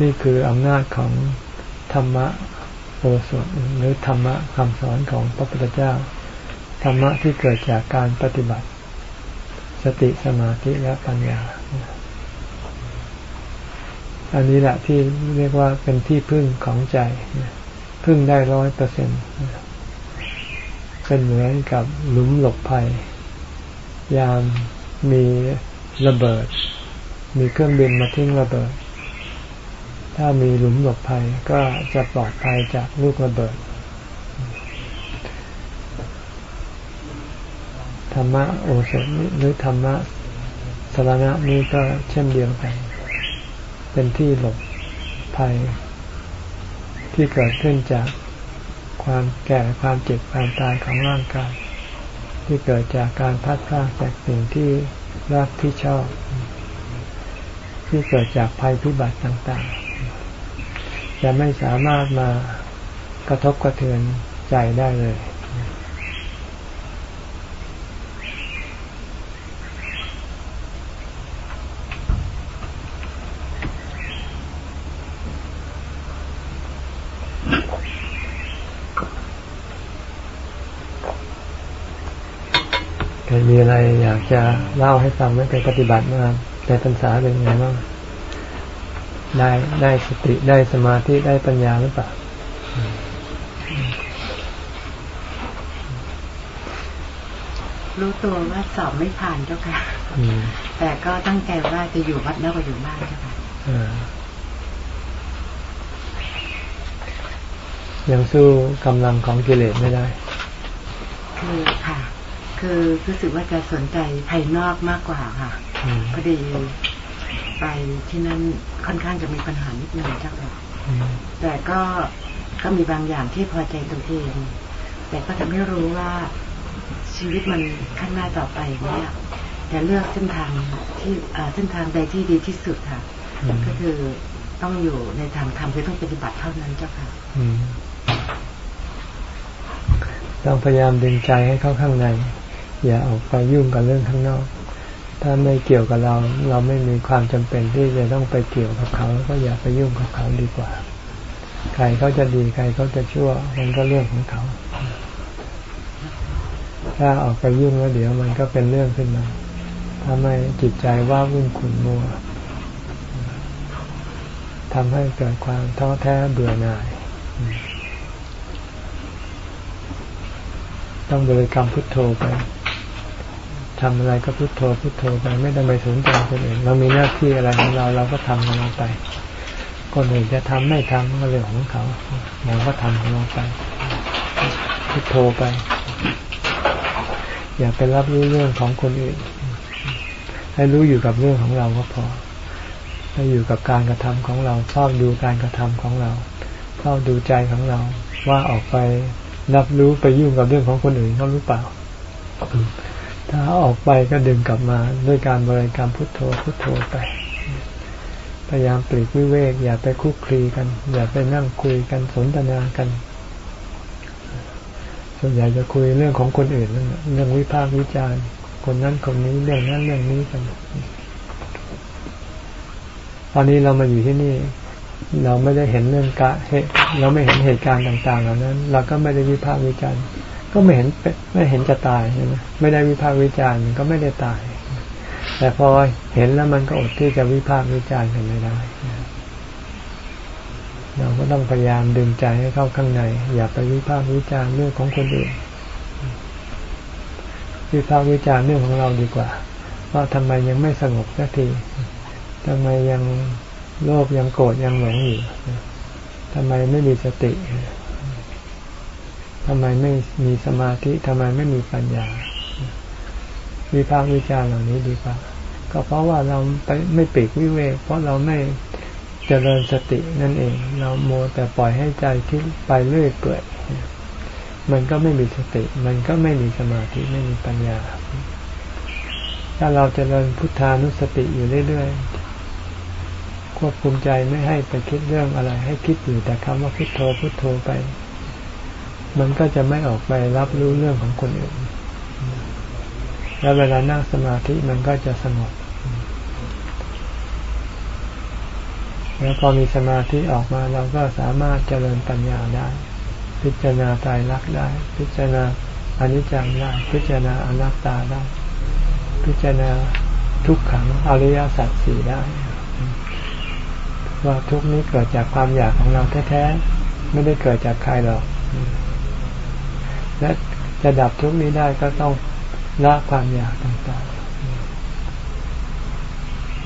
นี่คืออำนาจของธรรมะโอสถหรือธรรมะคำสอนของพระพุทธเจ้า ธรรมะที่เกิดจากการปฏิบัติ สติสมาธิและปัญญา อันนี้แหละที่เรียกว่าเป็นที่พึ่งของใจ พึ่งได้ร้อยเปอร์เซ็นต์เป็นเหมือนกับหลุมหลบภัย ยามมีระเบิด มีเครื่องบินมาทิ้งระเบิด ถ้ามีหลุมหลบภัยก็จะปลอดภัยจากลูกระเบิด ธรรมะโอสถหรือธรรมะสารณะนี้ก็เช่นเดียวกัน เป็นที่หลบภัย ที่เกิดขึ้นจากความแก่ความเจ็บความตายของร่างกาย ที่เกิดจากการพัดพลาดจากสิ่งที่รักที่ชอบ ที่เกิดจากภัยพิบัติต่างๆ จะไม่สามารถมากระทบกระเทือนใจได้เลย อะไรอยากจะเล่าให้ฟังไหมไปปฏิบัติมาในพรรษาเป็นไงบ้างได้ได้สติได้สมาธิได้ปัญญาหรือเปล่ารู้ตัวว่าสอบไม่ผ่านเจ้าค่ะแต่ก็ตั้งใจว่าจะอยู่วัดแล้วก็อยู่บ้านเจ้าค่ะยังสู้กำลังของกิเลสไม่ได้ คือค่ะ คือรู้สึกว่าจะสนใจภายนอกมากกว่าค่ะพอดีไปที่นั่นค่อนข้างจะมีปัญหานิดนึงเจ้าค่ะแต่ก็ก็มีบางอย่างที่พอใจตัวเอง แต่ก็จะไม่รู้ว่าชีวิตมันข้างหน้าต่อไปเนี่ยจะเลือกเส้นทางที่เส้นทางใดที่ดีที่สุดค่ะ ก็คือต้องอยู่ในทางธรรมคือต้องปฏิบัติเท่านั้นเจ้าค่ะต้องพยายามดึงใจให้เข้าข้างใน อย่าออกไปยุ่งกับเรื่องข้างนอก ถ้าไม่เกี่ยวกับเรา เราไม่มีความจำเป็นที่จะต้องไปเกี่ยวกับเขา ก็อย่าไปยุ่งกับเขาดีกว่า ใครเขาจะดีใครเขาจะชั่ว มันก็เรื่องของเขา ถ้าออกไปยุ่งแล้วเดี๋ยวมันก็เป็นเรื่องขึ้นมาทำให้จิตใจว่าวุ่นขุ่นมัวทำให้เกิดความท้อแท้เบื่อหน่าย ต้องบริกรรมพุทโธไป ทำอะไรก็พุโทโธพุโทโธไปไม่ต้องไปสนใจคนอื่นเรามีหน้าที่อะไรของเราเราก็ทำของเราไปคนอื่นจะทำไม่ทำก็เรื่องของเขาเราก็ทำของเราไปพุโทโธไป อย่าไปรับรู้เรื่องของคนอื่น ให้รู้อยู่กับเรื่องของเราก็พอให้อยู่กับการกระทำของเราเฝ้าดูการกระทำของเราเฝ้าดูใจของเรา ว่าออกไปรับรู้ไปยุ่งกับเรื่องของคนอื่นเขาหรือเปล่า ถ้าออกไปก็ดึงกลับมาด้วยการบริกรรมพุทโธพุทโธไป พยายามปลีกวิเวก อย่าไปคุกคลีกัน อย่าไปนั่งคุยกันสนทนากัน ส่วนใหญ่จะคุยเรื่องของคนอื่นเรื่องวิพากษ์วิจารณ์คนนั้นคนนี้เรื่องนั้นเรื่องนี้กันตอนนี้เรามาอยู่ที่นี่ เราไม่ได้เห็นเรื่องกะเหตุเราไม่เห็นเหตุการณ์ต่าง ๆ เหล่านั้น เราก็ไม่ได้วิพากษ์วิจารณ์ ก็ไม่เห็นไม่เห็นจะตายใช่ไหมไม่ได้วิพากษ์วิจารณ์ก็ไม่ได้ตาย แต่พอเห็นแล้วมันก็อดที่จะวิพากษ์วิจารณ์กันไม่ได้เราก็ต้องพยายามดึงใจให้เข้าข้างใน อย่าไปวิพากษ์วิจารณ์เรื่องของคนอื่นวิพากษ์วิจารณ์เรื่องของเราดีกว่า ว่าทำไมยังไม่สงบสักทีทำไมยังโลภยังโกรธยังหลงอยู่ทำไมไม่มีสติ ทำไมไม่มีสมาธิทำไมไม่มีปัญญา วิพากษ์วิจารณ์เหล่านี้ดีกว่า ก็เพราะว่าเราไปไม่ปีกวิเวกเพราะเราไม่เจริญสตินั่นเอง เราโมแต่ปล่อยให้ใจคิดไปเรื่อยเปื่อยมันก็ไม่มีสติ มันก็ไม่มีสมาธิไม่มีปัญญา ถ้าเราจเจริญพุทธานุสติอยู่เรื่อยๆควบคุมใจไม่ให้ไปคิดเรื่องอะไร ให้คิดอยู่แต่คำว่าพุทโธพุทโธไป มันก็จะไม่ออกไปรับรู้เรื่องของคนอื่น แล้วเวลานั่งสมาธิมันก็จะสงบแล้วพอมีสมาธิออกมาเราก็สามารถเจริญปัญญาได้ พิจารณาตายรักได้ พิจารณาอนิจจังได้พิจารณาอนัตตาได้ พิจารณาทุกขังอริยสัจสี่ได้ ว่าทุกนี้เกิดจากความอยากของเราแท้ๆไม่ได้เกิดจากใครหรอก และจะดับทุกนี้ได้ก็ต้องละความอยากต่างๆ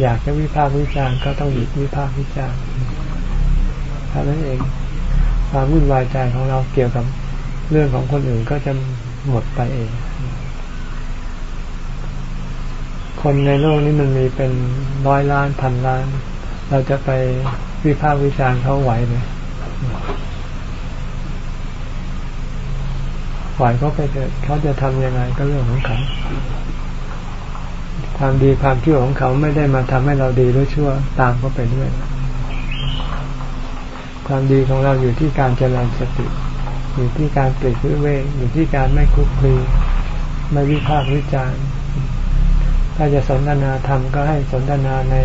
อยากจะวิพากษ์วิจารณ์ก็ต้องหยุดวิพากษ์วิจารณ์เท่านั้นเองความวุ่นวายใจของเราเกี่ยวกับเรื่องของคนอื่นก็จะหมดไปเอง คนในโลกนี้มันมีเป็นร้อยล้านพันล้าน เราจะไปวิพากษ์วิจารณ์เขาไหวไหม ไหวเขาไปเถิดเขาจะทำยังไงก็เรื่องของเขา ความดีความชั่วของเขาไม่ได้มาทำให้เราดีหรือชั่วตามเขาไปด้วย ความดีของเราอยู่ที่การเจริญสติ อยู่ที่การปลีกวิเวกอยู่ที่การไม่คุกคีไม่วิพากษ์วิจารณ์ถ้าจะสนทนาธรรมก็ให้สนทนาใน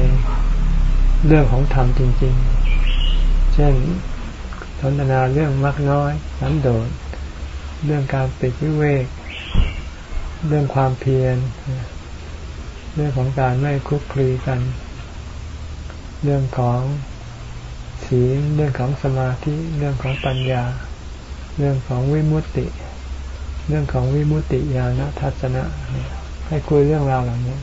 เรื่องของธรรมจริง ๆ เช่นสนทนาเรื่องมักน้อยสันโดษ เรื่องการปิดวิเวก เรื่องความเพียร เรื่องของการไม่คุกคลีกัน เรื่องของศีล เรื่องของสมาธิ เรื่องของปัญญา เรื่องของวิมุตติ เรื่องของวิมุตติญาณทัศนะ ให้คุยเรื่องราวเหล่านี้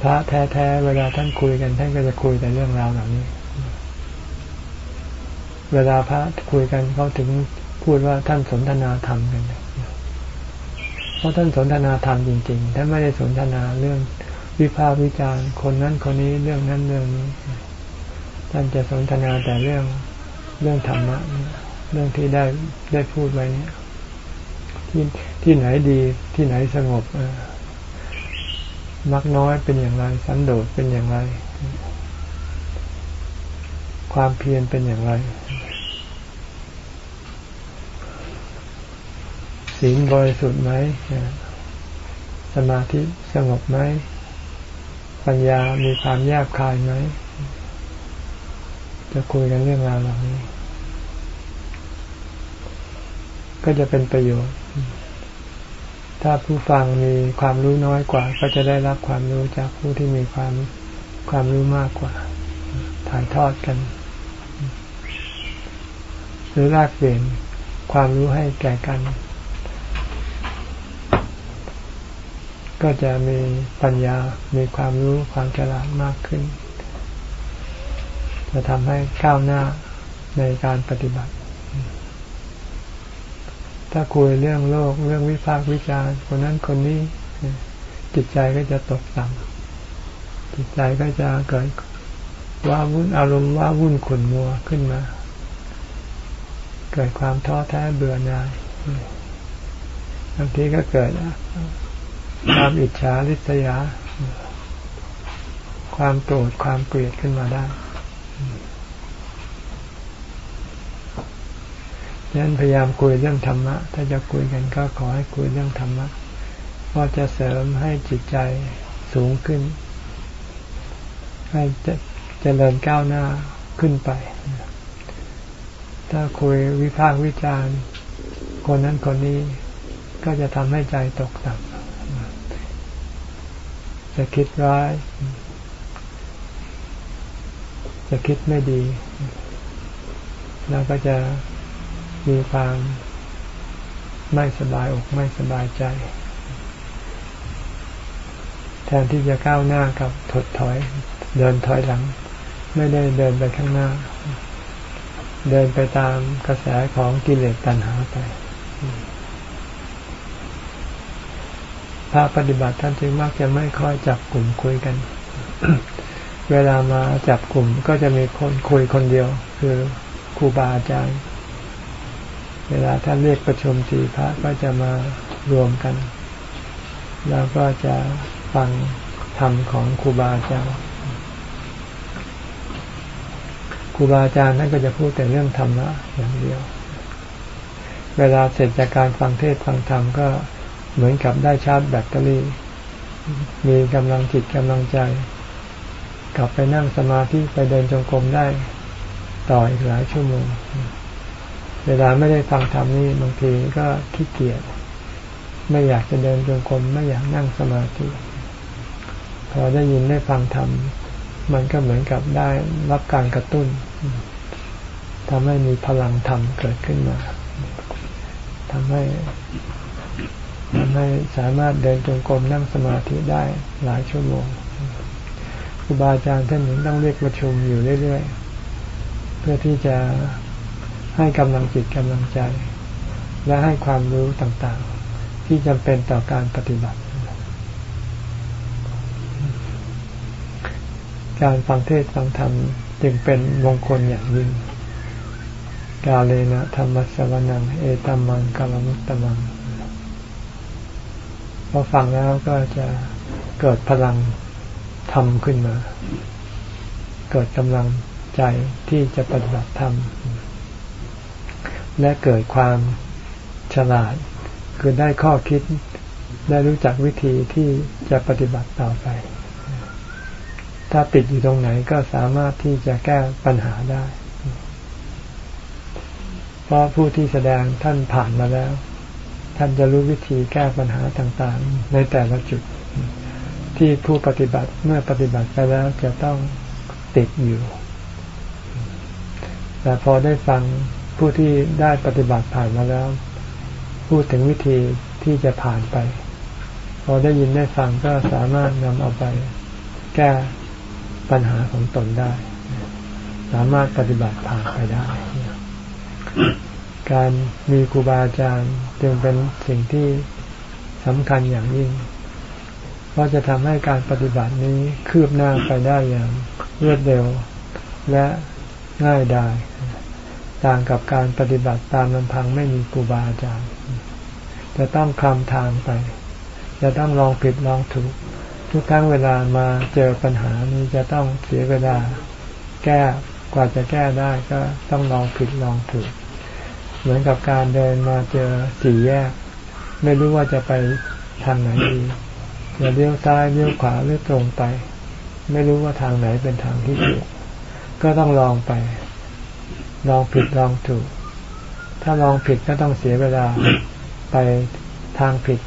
พระแท้ๆเวลาท่านคุยกันท่านก็จะคุยแต่เรื่องราวเหล่านี้ เวลาพระคุยกันเขาถึง พูดว่าท่านสนทนาธรรมกันเพราะท่านสนทนาธรรมจริงๆ ท่านไม่ได้สนทนาเรื่องวิพากษ์วิจารณ์คนนั้นคนนี้เรื่องนั้นเรื่องนี้ ท่านจะสนทนาแต่เรื่องเรื่องธรรมะเรื่องที่ได้ได้พูดไว้เนี่ยที่ที่ไหนดีที่ไหนสงบมักน้อยเป็นอย่างไร สันโดษเป็นอย่างไร ความเพียรเป็นอย่างไร ศีลบริสุทธิ์ไหมสมาธิสงบไหมปัญญามีความแยบคายไหมจะคุยกันเรื่องราวเหล่านี้ ก็จะเป็นประโยชน์ ถ้าผู้ฟังมีความรู้น้อยกว่า ก็จะได้รับความรู้จากผู้ที่มีความความรู้มากกว่า ถ่ายทอดกัน หรือแลกเปลี่ยนความรู้ให้แก่กัน ก็จะมีปัญญา มีความรู้ความฉลาดมากขึ้น จะทำให้ก้าวหน้าในการปฏิบัติ ถ้าคุยเรื่องโลก เรื่องวิพากษ์วิจารณ์คนนั้นคนนี้ จิตใจก็จะตกต่ำจิตใจก็จะเกิดว่าวุ่นอารมณ์ว่าวุ่นขุนมัวขึ้นมา เกิดความท้อแท้เบื่อหน่ายบางทีก็เกิด ความอิจฉาริษยา ความโกรธความเกลียดขึ้นมาได้ดังนั้นพยายามคุยเรื่องธรรมะ ถ้าจะคุยกันก็ขอให้คุยเรื่องธรรมะเพราะจะเสริมให้จิตใจสูงขึ้น ให้จะเจริญก้าวหน้าขึ้นไป ถ้าคุยวิพากษ์วิจารณ์ คนนั้นคนนี้ก็จะทำให้ใจตกต่ำ จะคิดร้าย จะคิดไม่ดี แล้วก็จะมีความไม่สบายอกไม่สบายใจ แทนที่จะก้าวหน้ากับถดถอย เดินถอยหลัง ไม่ได้เดินไปข้างหน้า เดินไปตามกระแสของกิเลสตัณหาไป พระปฏิบัติท่านจึงมักจะไม่ค่อยจับกลุ่มคุยกัน เวลามาจับกลุ่มก็จะมีคนคุยคนเดียว คือครูบาอาจารย์ เวลาท่านเรียกประชุมทีพระก็จะมารวมกัน แล้วก็จะฟังธรรมของครูบาอาจารย์ครูบาอาจารย์ท่านก็จะพูดแต่เรื่องธรรมะอย่างเดียว เวลาเสร็จจากการฟังเทศฟังธรรมก็ เหมือนกับได้ชาร์จแบตเตอรี่ มีกำลังจิตกำลังใจ กลับไปนั่งสมาธิไปเดินจงกรมได้ต่ออีกหลายชั่วโมง เวลาไม่ได้ฟังธรรมนี่บางทีก็ขี้เกียจไม่อยากจะเดินจงกรมไม่อยากนั่งสมาธิ พอได้ยินได้ฟังธรรมมันก็เหมือนกับได้รับการกระตุ้นทำให้มีพลังธรรมเกิดขึ้นมาทำให้ ทำให้สามารถเดินจงกรมนั่งสมาธิได้หลายชั่วโมงครูบาอาจารย์ท่านหนึ่งต้องเรียกประชุมอยู่เรื่อยๆ เพื่อที่จะให้กำลังจิตกำลังใจ และให้ความรู้ต่างๆ ที่จำเป็นต่อการปฏิบัติ การฟังเทศฟังธรรมจึงเป็นมงคลอย่างยิ่งกาเลนะธรรมสวนัง เอตัมมังกาลมุตตมัง พอฟังแล้วก็จะเกิดพลังธรรมขึ้นมา เกิดกำลังใจที่จะปฏิบัติธรรม และเกิดความฉลาด คือได้ข้อคิดได้รู้จักวิธีที่จะปฏิบัติต่อไป ถ้าติดอยู่ตรงไหนก็สามารถที่จะแก้ปัญหาได้ เพราะผู้ที่แสดงท่านผ่านมาแล้ว ท่านจะรู้วิธีแก้ปัญหาต่างๆ ในแต่ละจุดที่ผู้ปฏิบัติเมื่อปฏิบัติไปแล้วจะต้องติดอยู่ แต่พอได้ฟังผู้ที่ได้ปฏิบัติผ่านมาแล้ว พูดถึงวิธีที่จะผ่านไป พอได้ยินได้ฟังก็สามารถนำเอาไป แก้ปัญหาของตนได้ สามารถปฏิบัติผ่านไปได้ การมีครูบาอาจารย์ จึงเป็นสิ่งที่สำคัญอย่างยิ่ง เพราะจะทำให้การปฏิบัตินี้คืบหน้าไปได้อย่างรวดเร็วและง่ายดายต่างกับการปฏิบัติตามลำพังไม่มีครูบาอาจารย์ จะต้องคลำทางไป จะต้องลองผิดลองถูก ทุกครั้งเวลามาเจอปัญหานี้จะต้องเสียเวลา แก้กว่าจะแก้ได้ก็ต้องลองผิดลองถูก เหมือนกับการเดินมาเจอสี่แยก ไม่รู้ว่าจะไปทางไหนดีจะเลี้ยวซ้ายเลี้ยวขวาหรือตรงไป ไม่รู้ว่าทางไหนเป็นทางที่ถูกก็ต้องลองไป ลองผิดลองถูก ถ้าลองผิดก็ต้องเสียเวลาไปทางผิด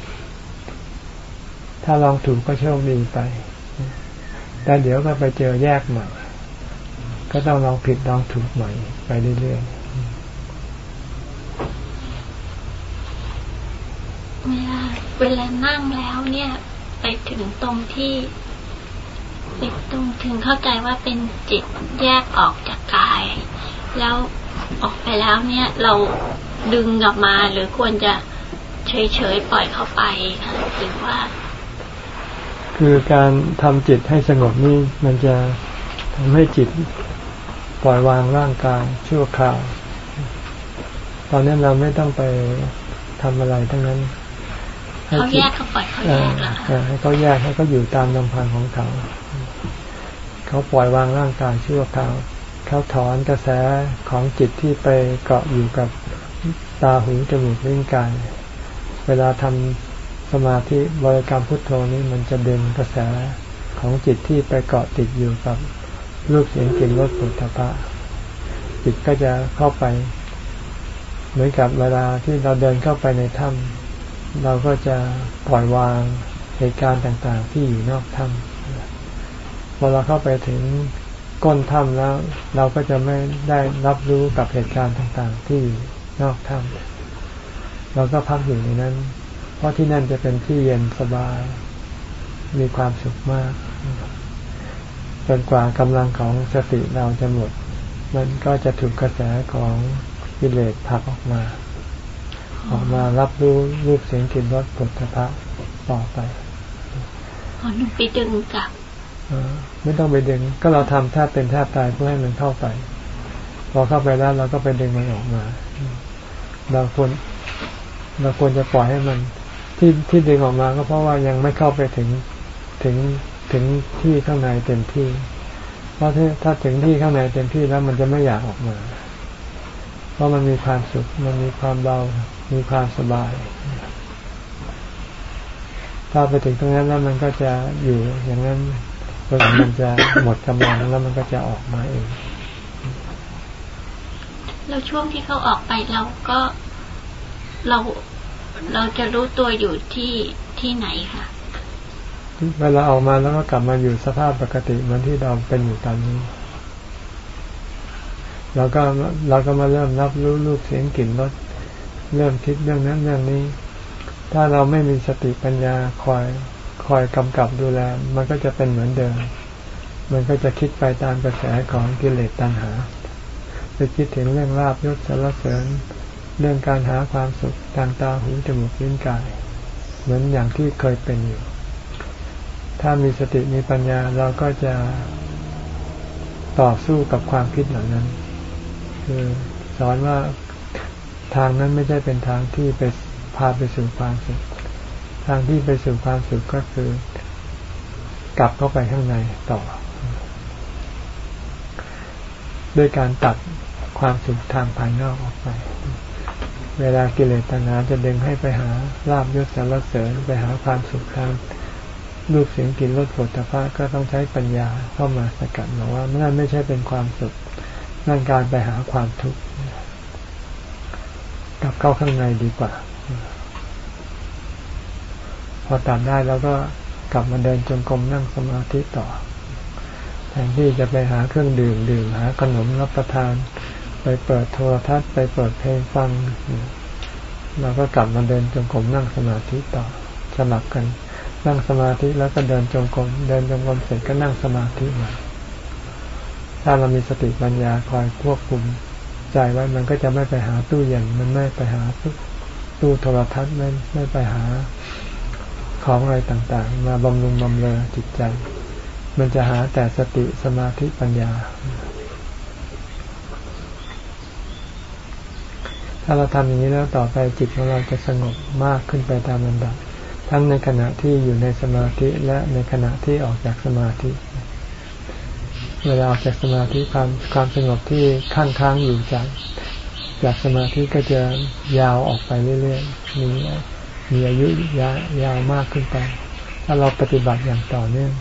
ถ้าลองถูกก็โชคดีไปแต่เดี๋ยวก็ไปเจอแยกใหม่ ก็ต้องลองผิดลองถูกใหม่ ไปเรื่อยๆเวลา เวลานั่งแล้วเนี่ย ไปถึงตรงที่ไปตรงถึงเข้าใจว่าเป็นจิตแยกออกจากกาย แล้วออกไปแล้วเนี่ย เราดึงกลับมาหรือควรจะเฉยๆปล่อยเข้าไปค่ะหรือว่า คือการทำจิตให้สงบนี่มันจะทำให้จิตปล่อยวางร่างกายชั่วคราว ตอนนี้เราไม่ต้องไปทำอะไรทั้งนั้น เขาแยกเขาปล่อยเขาแยกแล้วให้เขาแยกให้เขาอยู่ตามลำพังของเขา เขาปล่อยวางร่างกายชั่วคราวเขาถอนกระแสของจิตที่ไปเกาะอยู่กับตาหูจมูกลิ้นกายเวลาทำสมาธิบริกรรมพุทโธนี้มันจะดึงกระแสของจิตที่ไปเกาะติดอยู่กับรูปเสียงกลิ่นรสปุถะพะจิตก็จะเข้าไป เหมือนกับเวลาที่เราเดินเข้าไปในถ้ำ เราก็จะปล่อยวางเหตุการณ์ต่างๆ ที่อยู่นอกถ้ำพอเราเข้าไปถึงก้นถ้ำแล้ว เราก็จะไม่ได้รับรู้กับเหตุการณ์ต่างๆ ที่อยู่นอกถ้ำเราก็พักอยู่ในนั้น เพราะที่นั่นจะเป็นที่เย็นสบาย มีความสุขมากจนกว่ากำลังของสติเราจะหมด มันก็จะถูกกระแสของกิเลสผลักออกมา ออกมารับรู้รูปเสียงกลิ่นรสปุถะพะต่อไปพอหนูไปดึงกลับไม่ต้องไปดึง ก็เราทำแทบเป็นแทบตายเพื่อให้มันเข้าไป พอเข้าไปแล้วเราก็ไปดึงมันออกมา เราควรเราควรจะปล่อยให้มัน ที่ที่ดึงออกมาก็เพราะว่ายังไม่เข้าไปถึงถึงถึงที่ข้างในเต็มที่ เพราะถ้าถ้าถึงที่ข้างในเต็มที่แล้วมันจะไม่อยากออกมา เพราะมันมีความสุข มันมีความเบา มีความสบาย ถ้าไปถึงตรงนั้นแล้วมันก็จะอยู่อย่างนั้นจนมันจะหมดกำลังแล้วมันก็จะออกมาเองแล้วช่วงที่เขาออกไปเราก็เราเราจะรู้ตัวอยู่ที่ที่ไหนคะเวลาออกมาแล้วก็กลับมาอยู่สภาพปกติเหมือนที่เราเป็นอยู่ตอนนี้เราก็เราก็มาเริ่มรับรู้รูปเสียงกลิ่นรส เริ่มคิดเรื่องนั้นเรื่องนี้ ถ้าเราไม่มีสติปัญญาคอยคอยกำกับดูแล มันก็จะเป็นเหมือนเดิม มันก็จะคิดไปตามกระแสของกิเลสตัณหาจะคิดถึงเรื่องลาบยศสารเสริญ เรื่องการหาความสุขทางตาหูจมูกลิ้นกาย เหมือนอย่างที่เคยเป็นอยู่ ถ้ามีสติมีปัญญาเราก็จะต่อสู้กับความคิดเหล่านั้น คือสอนว่า ทางนั้นไม่ใช่เป็นทางที่ไปพาไปสู่ความสุข ทางที่ไปสู่ความสุขก็คือ กลับเข้าไปข้างในต่อ ด้วยการตัดความสุขทางภายนอกออกไป เวลากิเลสตัณหาจะดึงให้ไปหาลาบยศสารเสริญไปหาความสุขทางรูปเสียงกลิ่นรสผลิตภัณฑ์ก็ต้องใช้ปัญญาเข้ามาสกัดบอกว่านั่นไม่ใช่เป็นความสุขนั่นการไปหาความทุกข์ กลับเข้าข้างในดีกว่า พอตัดได้แล้วก็กลับมาเดินจงกรมนั่งสมาธิต่อแทนที่จะไปหาเครื่องดื่มดื่มหาขนมรับประทาน ไปเปิดโทรทัศน์ไปเปิดเพลงฟังเราก็กลับมาเดินจงกรมนั่งสมาธิต่อสลับกัน นั่งสมาธิแล้วก็เดินจงกรมเดินจงกรมเสร็จก็นั่งสมาธิใหม่ถ้าเรามีสติปัญญาคอยควบคุม ใจไว้มันก็จะไม่ไปหาตู้เย็นมันไม่ไปหาตู้โทรทัศน์ไม่ไม่ไปหาของอะไรต่างๆ มาบำรุงบำเรอจิตใจ มันจะหาแต่สติสมาธิปัญญา ถ้าเราทำอย่างนี้แล้วต่อไปจิตของเราจะสงบมากขึ้นไปตามลำดับ ทั้งในขณะที่อยู่ในสมาธิและในขณะที่ออกจากสมาธิ เวลาออกจากสมาธิความความสงบที่ค้างค้างอยู่จากจากสมาธิก็จะยาวออกไปเรื่อยๆมีมีอายุยายาวมากขึ้นไป ถ้าเราปฏิบัติอย่างต่อเนื่อง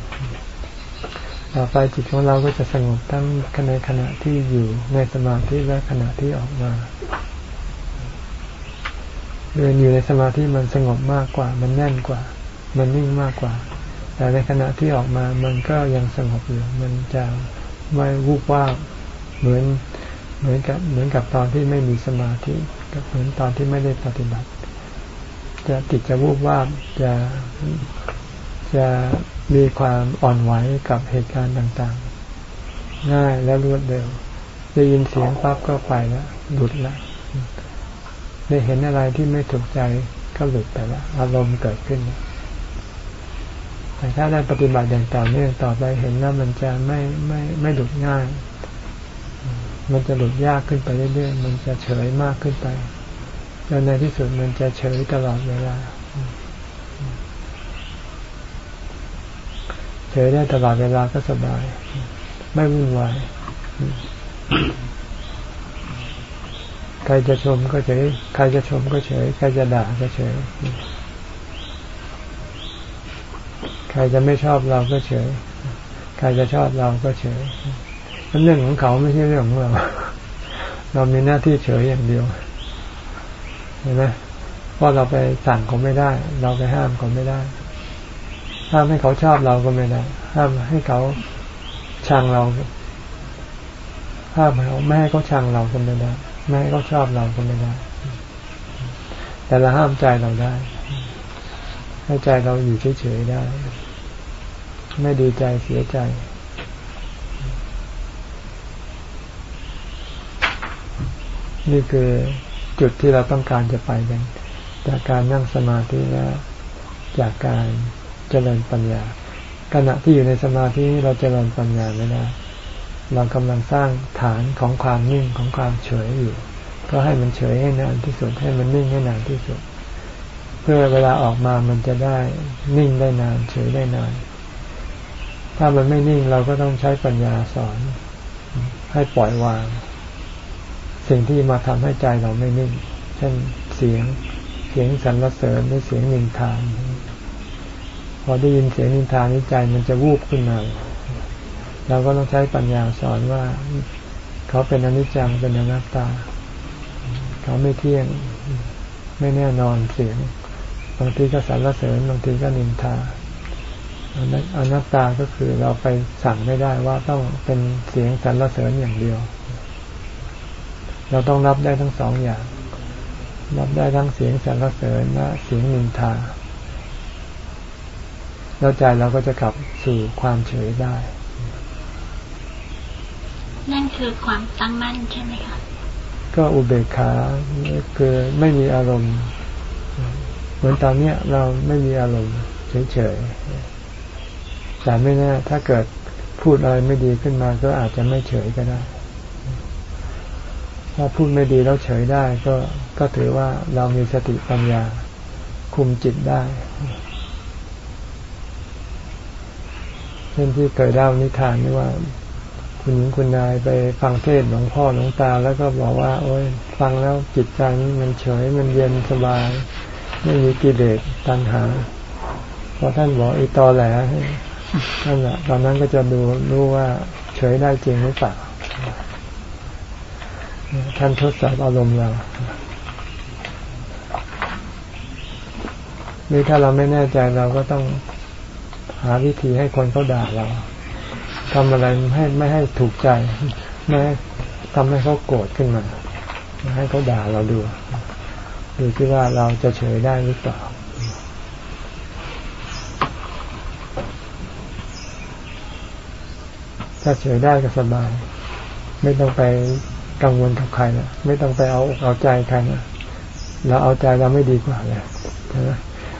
ต่อไปจิตของเราก็จะสงบทั้งในขณะที่อยู่ในสมาธิและขณะที่ออกมาเดินอยู่ในสมาธิมันสงบมากกว่า มันแน่นกว่า มันนิ่งมากกว่า แต่ในขณะที่ออกมามันก็ยังสงบอยู่ มันจะไม่วูบว่าเหมือนเหมือนกับเหมือนกับตอนที่ไม่มีสมาธิกับเหมือนตอนที่ไม่ได้ปฏิบัติ จะติดจะวูบว่าจะจะมีความอ่อนไหวกับเหตุการณ์ต่างๆ ง่ายและรวดเร็วได้ยินเสียงปั๊บก็ไปแล้วหลุดแล้วได้เห็นอะไรที่ไม่ถูกใจก็หลุดไปแล้วอารมณ์เกิดขึ้นแแต่ถ้าได้ปฏิบัติอย่างต่อเนื่องต่อไปเห็นแล้วมันจะไม่ไม่ไม่หลุดง่าย มันจะหลุดยากขึ้นไปเรื่อยๆ มันจะเฉยมากขึ้นไปจนในที่สุดมันจะเฉยตลอดเวลา เฉยได้ตลอดเวลาก็สบาย ไม่วุ่นวายใครจะชมก็เฉย ใครจะชมก็เฉย ใครจะด่าก็เฉย ใครจะไม่ชอบเราก็เฉย ใครจะชอบเราก็เฉยมันเรื่องของเขาไม่ใช่เรื่องของเรา เรามีหน้าที่เฉยอย่างเดียวเห็นไหมเพราะเราไปสั่งเขาไม่ได้ เราไปห้ามเขาไม่ได้ ห้ามให้เขาชอบเราก็ไม่ได้ ห้ามให้เขาชังเราห้ามเขาไม่ให้เขาชังเราก็ไม่ได้ไม่ให้เขาชอบเราก็ไม่ได้ แต่เราห้ามใจเราได้ ให้ใจเราอยู่เฉยๆได้ ไม่ดีใจเสียใจ นี่คือจุดที่เราต้องการจะไปกันจากการนั่งสมาธิและจากการเจริญปัญญา ขณะที่อยู่ในสมาธิเราเจริญปัญญาไม่ได้เรากำลังสร้างฐานของความนิ่งของความเฉยอยู่ ก็ให้มันเฉยให้นานที่สุดให้มันนิ่งให้นานที่สุด เพื่อเวลาออกมามันจะได้นิ่งได้นานเฉยได้นาน ถ้ามันไม่นิ่งเราก็ต้องใช้ปัญญาสอน ให้ปล่อยวาง สิ่งที่มาทำให้ใจเราไม่นิ่ง เช่นเสียง เสียงสรรเสริญหรือเสียงนินทานพอได้ยินเสียงนินทานิใจมันจะวูบขึ้นมาเราก็ต้องใช้ปัญญาสอนว่าเขาเป็นอนิจจังเป็นอนัตตา เขาไม่เที่ยงไม่แน่นอนเสียง บางทีก็สรรเสริญบางทีก็นินทา อนัตตาก็คือเราไปสั่งไม่ได้ว่าต้องเป็นเสียงสรรเสริญอย่างเดียว เราต้องรับได้ทั้งสองอย่าง รับได้ทั้งเสียงสรรเสริญและเสียงนินทา แล้วใจเราก็จะกลับสู่ความเฉยได้ นั่นคือความตั้งมั่นใช่ไหมคะก็อุเบกขาคือไม่มีอารมณ์ เหมือนตอนเนี้ยเราไม่มีอารมณ์เฉยๆ แต่ไม่แน่ถ้าเกิดพูดอะไรไม่ดีขึ้นมาก็อาจจะไม่เฉยก็ได้ ถ้าพูดไม่ดีแล้วเฉยได้ ก็ก็ถือว่าเรามีสติปัญญาคุมจิตได้เช่นที่เคยเล่านิทานนี่ว่า คุณหญิงคุณนายไปฟังเทศหลวงพ่อหลวงตา แล้วก็บอกว่า โอ้ยฟังแล้วจิตใจนี้มันเฉยมันเย็นสบาย ไม่มีกิเลสตัณหาพอท่านบอกอีตอแหล นั่นแหละตอนนั้นก็จะดูรู้ว่าเฉยได้จริงหรือเปล่าท่านทดสอบอารมณ์เราหรือถ้าเราไม่แน่ใจเราก็ต้องหาวิธีให้คนเขาด่าเราทำอะไรให้ไม่ให้ถูกใจ ไม่ทำให้เขาโกรธขึ้นมา ให้เขาด่าเราดู ดูที่ว่าเราจะเฉยได้หรือเปล่า ถ้าเฉยได้ก็สบาย ไม่ต้องไปกังวลกับใครนะไม่ต้องไปเอาเอาใจใครนะเราเอาใจเราไม่ดีกว่าเลยนะ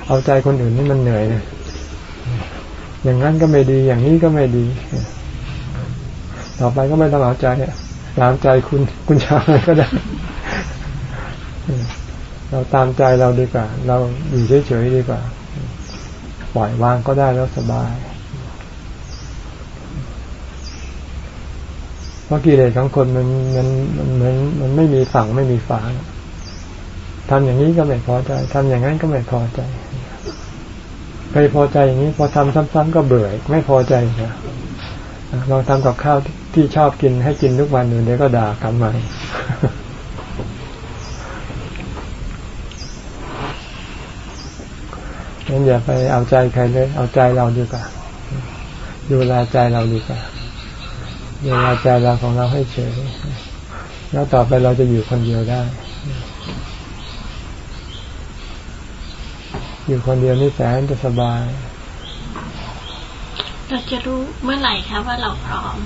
เอาใจคนอื่นนี่มันเหนื่อยเลยอย่างนั้นก็ไม่ดีอย่างนี้ก็ไม่ดี ต่อไปก็ไม่ต้องเอาใจตามใจคุณคุณชายก็ได้ เราตามใจเราดีกว่า เราอยู่เฉยๆดีกว่า ปล่อยวางก็ได้แล้วสบาย เพ ราะกิเลสของคนมันมันมันเหมือนมันไม่มีฝั่งไม่มีฝาทำอย่างนี้ก็ไม่พอใจทำอย่างนั้นก็ไม่พอใจไปพอใจอย่างนี้ พอทำซ้ำๆก็เบื่อไม่พอใจนะลองทำกับข้าวที่ชอบกินให้กินทุกวันหนึ่งเดี๋ยวก็ด่ากลับมางั้นอย่าไปเอาใจใครเลย เอาใจเราดีกว่า ดูแลใจเราดีกว่า ดูแลใจเราของเราให้เฉย แล้วต่อไปเราจะอยู่คนเดียวได้ อยู่คนเดียวนี่แสนจะสบาย เราจะรู้เมื่อไหร่คะว่าเราพร้อม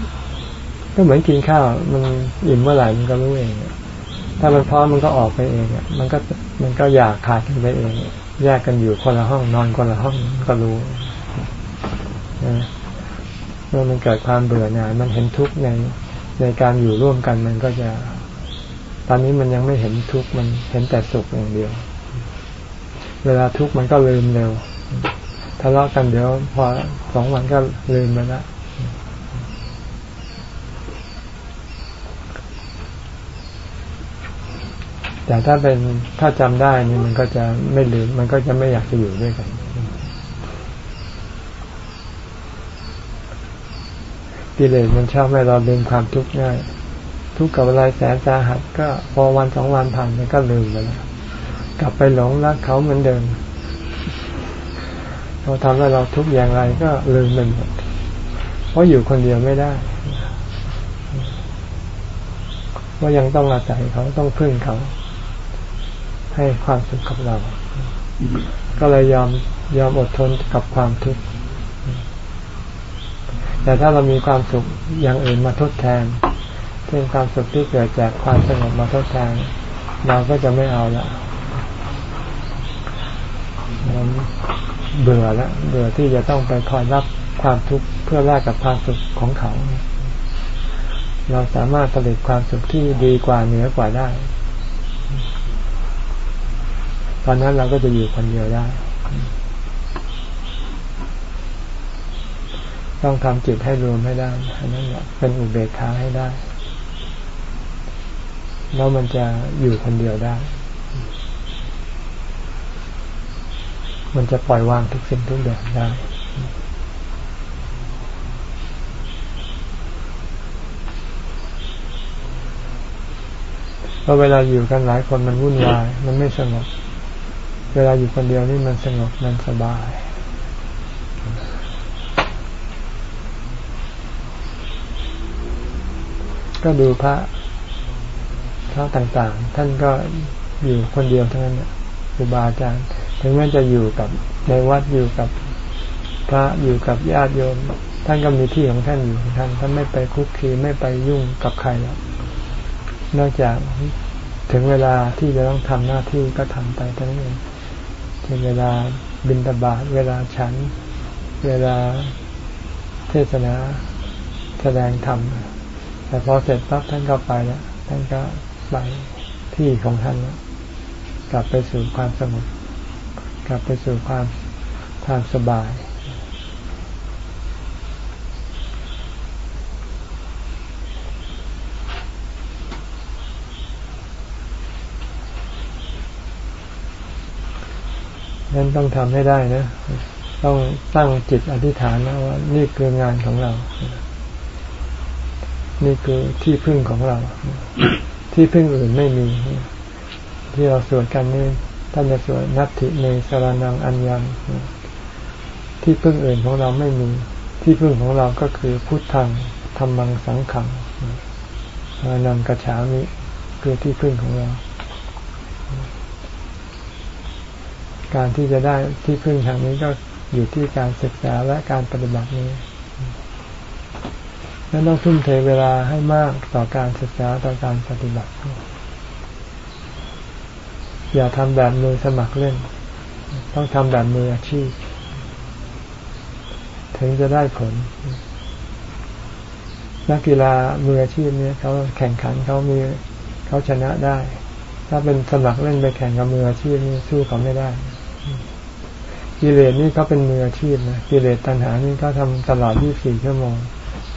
ก็เหมือนกินข้าว มันอิ่มเมื่อไหร่มันก็รู้เองถ้ามันพร้อมมันก็ออกไปเองอะมันก็มันก็อยากขาดกันไปเองแยกกันอยู่คนละห้องนอนคนละห้องก็รู้เมื่อมันเกิดความเบื่อหน่ายมันเห็นทุกข์ในในการอยู่ร่วมกันมันก็จะ ตอนนี้มันยังไม่เห็นทุกข์มันเห็นแต่สุขอย่างเดียว เวลาทุกข์มันก็ลืมเร็วทะเลาะกันเดี๋ยวพอสองวันก็ลืมไปละแต่ถ้าเป็นถ้าจำได้นี่มันก็จะไม่ลืม มันก็จะไม่อยากจะอยู่ด้วยกัน กิเลสมันชอบให้เราลืมความทุกข์ง่าย ทุกข์กับอะไรแสนสาหัสก็พอวันสองวันผ่านมันก็ลืมไปแล้วกลับไปหลงรักเขาเหมือนเดิมเราทำให้เราทุกข์อย่างไรก็ลืมมันหมดเพราะอยู่คนเดียวไม่ได้ว่ายังต้องอาศัยเขาต้องพึ่งเขา ให้ความสุขกับเรา ก็เลยยอมยอมอดทนกับความทุกข์ แต่ถ้าเรามีความสุขอย่างอื่นมาทดแทนเช่นความสุขที่เกิดจากความสงบมาทดแทนเราก็จะไม่เอาละมันเบื่อแล้วเบื่อที่จะต้องไปคอยรับความทุกข์เพื่อแลกกับความสุขของเขา เราสามารถผลิตความสุขที่ดีกว่าเหนือกว่าได้ ตอนนั้นเราก็จะอยู่คนเดียวได้ ต้องทำจิตให้รวมให้ได้อันนั้นแหละเป็นอุเบกขาให้ได้ แล้วมันจะอยู่คนเดียวได้ มันจะปล่อยวางทุกสิ่งทุกอย่างได้พราะเวลาอยู่กันหลายคนมันวุ่นวาย มันไม่สงบ เวลาอยู่คนเดียวนี่มันสงบมันสบาย ก็ดูพระพระต่างๆ ท่านก็อยู่คนเดียวเทั้งนั้นครูบาอาจารย์ถึงแม้จะอยู่กับในวัดอยู่กับพระอยู่กับญาติโยม ท่านก็มีที่ของท่านอยู่ของท่านท่านไม่ไปคุกคีไม่ไปยุ่งกับใครแล้วนอกจากถึงเวลาที่จะต้องทำหน้าที่ก็ทำไปเท่านั้นเองเช่นเวลาบินตบาทเวลาฉัน เวลาเทศนาแสดงธรรม แต่พอเสร็จปั๊บท่านก็ไปแล้วท่านก็ไปที่ของท่านแล้วกลับไปสู่ความสงบกลับไปสู่ความความสบายนั้นต้องทำให้ได้นะ ต้องตั้งจิตอธิษฐานนะว่า นี่คืองานของเรา นี่คือที่พึ่งของเรา ที่พึ่งอื่นไม่มี ที่เราสวดกันนี่ท่านจะสวดนัตถิเนสรนังอัญญังที่พึ่งอื่นของเราไม่มี ที่พึ่งของเราก็คือพุทธังธรรมังสังขังนังกระฉามิคือที่พึ่งของเรา การที่จะได้ที่พึ่งทางนี้ก็อยู่ที่การศึกษาและการปฏิบัตินี้ นั้นต้องทุ่มเทเวลาให้มากต่อการศึกษาต่อการปฏิบัติ อย่าทำแบบมือสมัครเล่น ต้องทำแบบมืออาชีพ ถึงจะได้ผล นักกีฬามืออาชีพเนี่ยเขาแข่งขันเขามีเขาชนะได้ ถ้าเป็นสมัครเล่นไปแข่งกับมืออาชีพนี่สู้เขาไม่ได้กิเลสนี่เขาเป็นมืออาชีพนะกิเลสตัณหานี่เขาทาตลอด 24 ชั่วโมง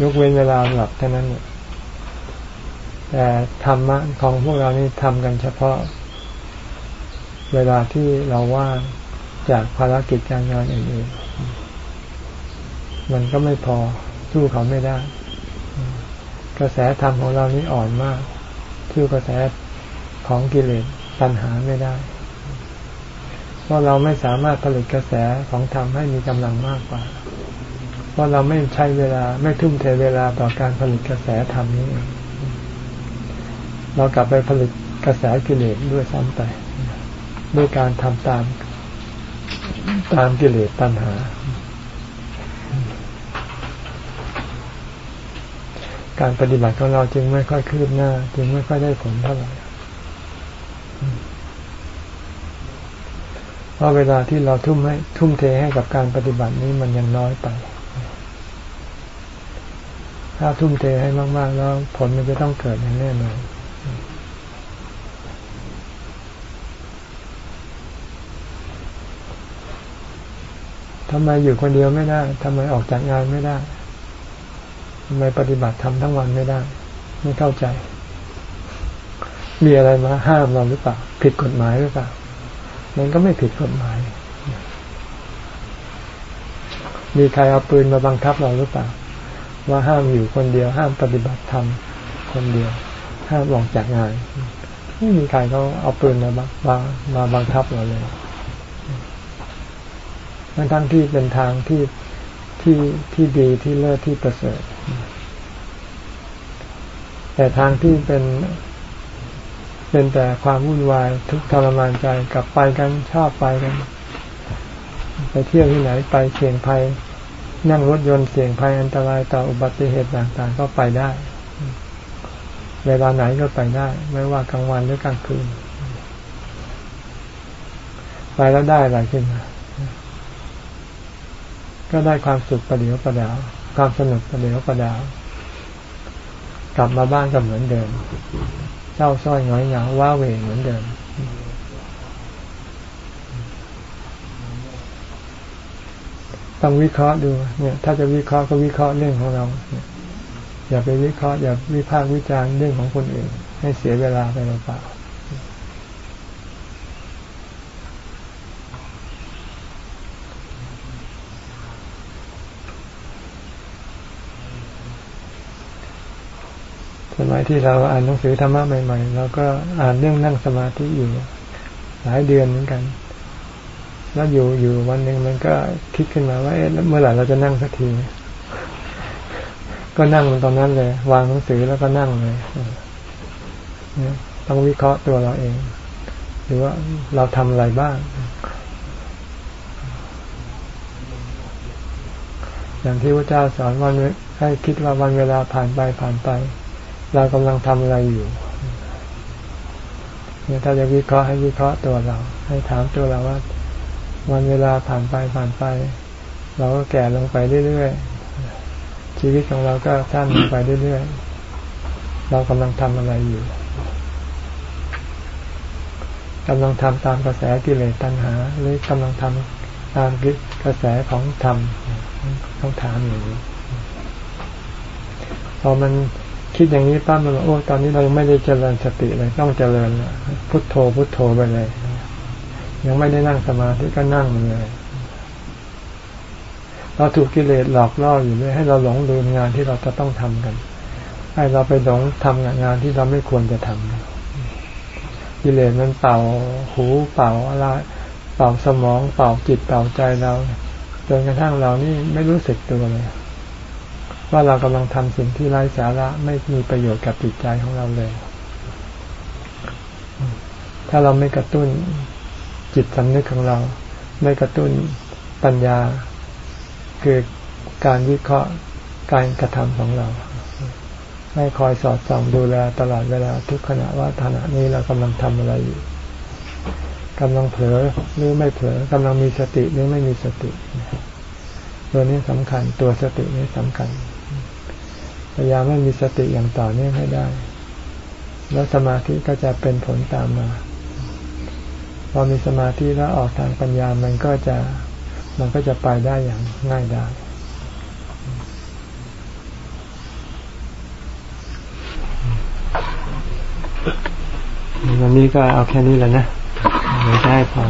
ยกเว้นเวลาหลับเท่านั้นแต่ธรรมะของพวกเรานี่ทำกันเฉพาะ เวลาที่เราว่างจากภารกิจการงานอื่นๆมันก็ไม่พอสู้เขาไม่ได้ กระแสธรรมของเรานี่อ่อนมากสู้กระแสของกิเลสตัณหาไม่ได้ เพราะเราไม่สามารถผลิตกระแสของธรรมให้มีกำลังมากกว่า ราะเราไม่ใช้เวลาไม่ทุ่มเทเวลาต่อการผลิตกระแสธรรมนี้ เรากลับไปผลิตกระแสกิเลสด้วยซ้ำไปด้วยการทำตามตามกิเลสตัณหา การปฏิบัติของเราจึงไม่ค่อยคืบหน้า จึงไม่ค่อยได้ผลเท่าไหร่เพราะเวลาที่เราทุ่มให้ทุ่มเทให้กับการปฏิบัตินี้มันยังน้อยไป ถ้าทุ่มเทให้มากๆ แล้วผลมันจะต้องเกิดอย่างแน่นอนทำไมอยู่คนเดียวไม่ได้ทำไมออกจากงานไม่ได้ทำไมปฏิบัติทำทั้งวันไม่ได้ ไม่เข้าใจ มีอะไรมาห้ามเราหรือเปล่า ผิดกฎหมายหรือเปล่า มันก็ไม่ผิดกฎหมาย มีใครเอาปืนมาบังคับเราหรือเปล่า ว่าห้ามอยู่คนเดียว ห้ามปฏิบัติธรรมคนเดียว ห้ามออกจากงานไม่มีใครเขาเอาปืนมามามาบังคับเราเลยทั้งทั้งที่เป็นทางที่ที่ที่ดีที่เลิศที่ประเสริฐ แต่ทางที่เป็น เป็นแต่ความวุ่นวายทุกทรมานใจกลับไปกันชอบไปกัน ไปเที่ยวที่ไหนไปเสี่ยงภัย นั่งรถยนต์เสี่ยงภัยอันตรายต่ออุบัติเหตุต่างๆ ก็ไปได้ เวลาไหนก็ไปได้ ไม่ว่ากลางวันหรือกลางคืน ไปแล้วได้อะไรขึ้นมาก็ได้ความสุขประเดียวประดาว ความสนุกประเดียวประดาว กลับมาบ้านก็เหมือนเดิม เศร้าส้อยน้อยเหงาว้าเหวเหมือนเดิม ต้องวิเคราะห์ดูเนี่ย ถ้าจะวิเคราะห์ก็วิเคราะห์เรื่องของเรา อย่าไปวิเคราะห์อย่าวิพากษ์วิจารณ์เรื่องของคนอื่น ให้เสียเวลาไปเปล่าสมัยที่เราอ่านหนังสือธรรมะใหม่ๆเราก็อ่านเรื่องนั่งสมาธิอยู่ หลายเดือนเหมือนกัน แล้วอยู่อยู่วันหนึ่งมันก็คิดขึ้นมาว่าเอ๊ะเมื่อไหร่เราจะนั่งสักที ก็นั่งมันตอนนั้นเลย วางหนังสือแล้วก็นั่งเลยต้องวิเคราะห์ตัวเราเอง หรือว่าเราทำอะไรบ้าง อย่างที่พระเจ้าสอนวันให้คิดว่าวันเวลาผ่านไปผ่านไป เรากำลังทำอะไรอยู่เนี่ยถ้าจะวิเคราะห์ให้วิเคราะห์ตัวเรา ให้ถามตัวเราว่า วันเวลาผ่านไปผ่านไป เราก็แก่ลงไปเรื่อยๆ ชีวิตของเราก็สั้นลงไปเรื่อยๆ เรากำลังทำอะไรอยู่กำลังทำตามกระแสกิเลสตัณหา หรือกำลังทำตามกระแสของธรรมต้องถามอย่างนี้พอมันคิดอย่างนี้ป้ามันบอกโอ้ตอนนี้เรายังไม่ได้เจริญสติเลยต้องเจริญพุทโธพุทโธไปเลย ยังไม่ได้นั่งสมาธิก็นั่งเลยเราถูกกิเลสหลอกล่ออยู่เลยให้เราหลงลืมงานที่เราจะต้องทำกัน ให้เราไปหลงทำงานที่เราไม่ควรจะทำกิเลสมันเป่าหูเป่าอะไรเป่าสมอง เป่าจิตเป่าใจเราจนกระทั่งเรานี่ไม่รู้สึกตัวเลยว่าเรากำลังทำสิ่งที่ไร้สาระไม่มีประโยชน์กับจิตใจของเราเลย ถ้าเราไม่กระตุ้น จิตสำนึกของเรา ไม่กระตุ้นปัญญา คือการวิเคราะห์การกระทำของเรา ให้คอยสอดส่องดูแลตลอดเวลาทุกขณะว่าขณะนี้เรากำลังทำอะไรอยู่กำลังเผลอหรือไม่เผลอกำลังมีสติหรือไม่มีสติ ตัวนี้สำคัญตัวสตินี้สำคัญพยายามให้มีสติอย่างต่อเนื่องให้ได้ แล้วสมาธิก็จะเป็นผลตามมา อมีสมาธิแล้วออกทางปัญญามันก็จะมันก็จะไปได้อย่างง่ายได้วันนี้ก็เอาแค่นี้แล้วนะไม่ได้พอ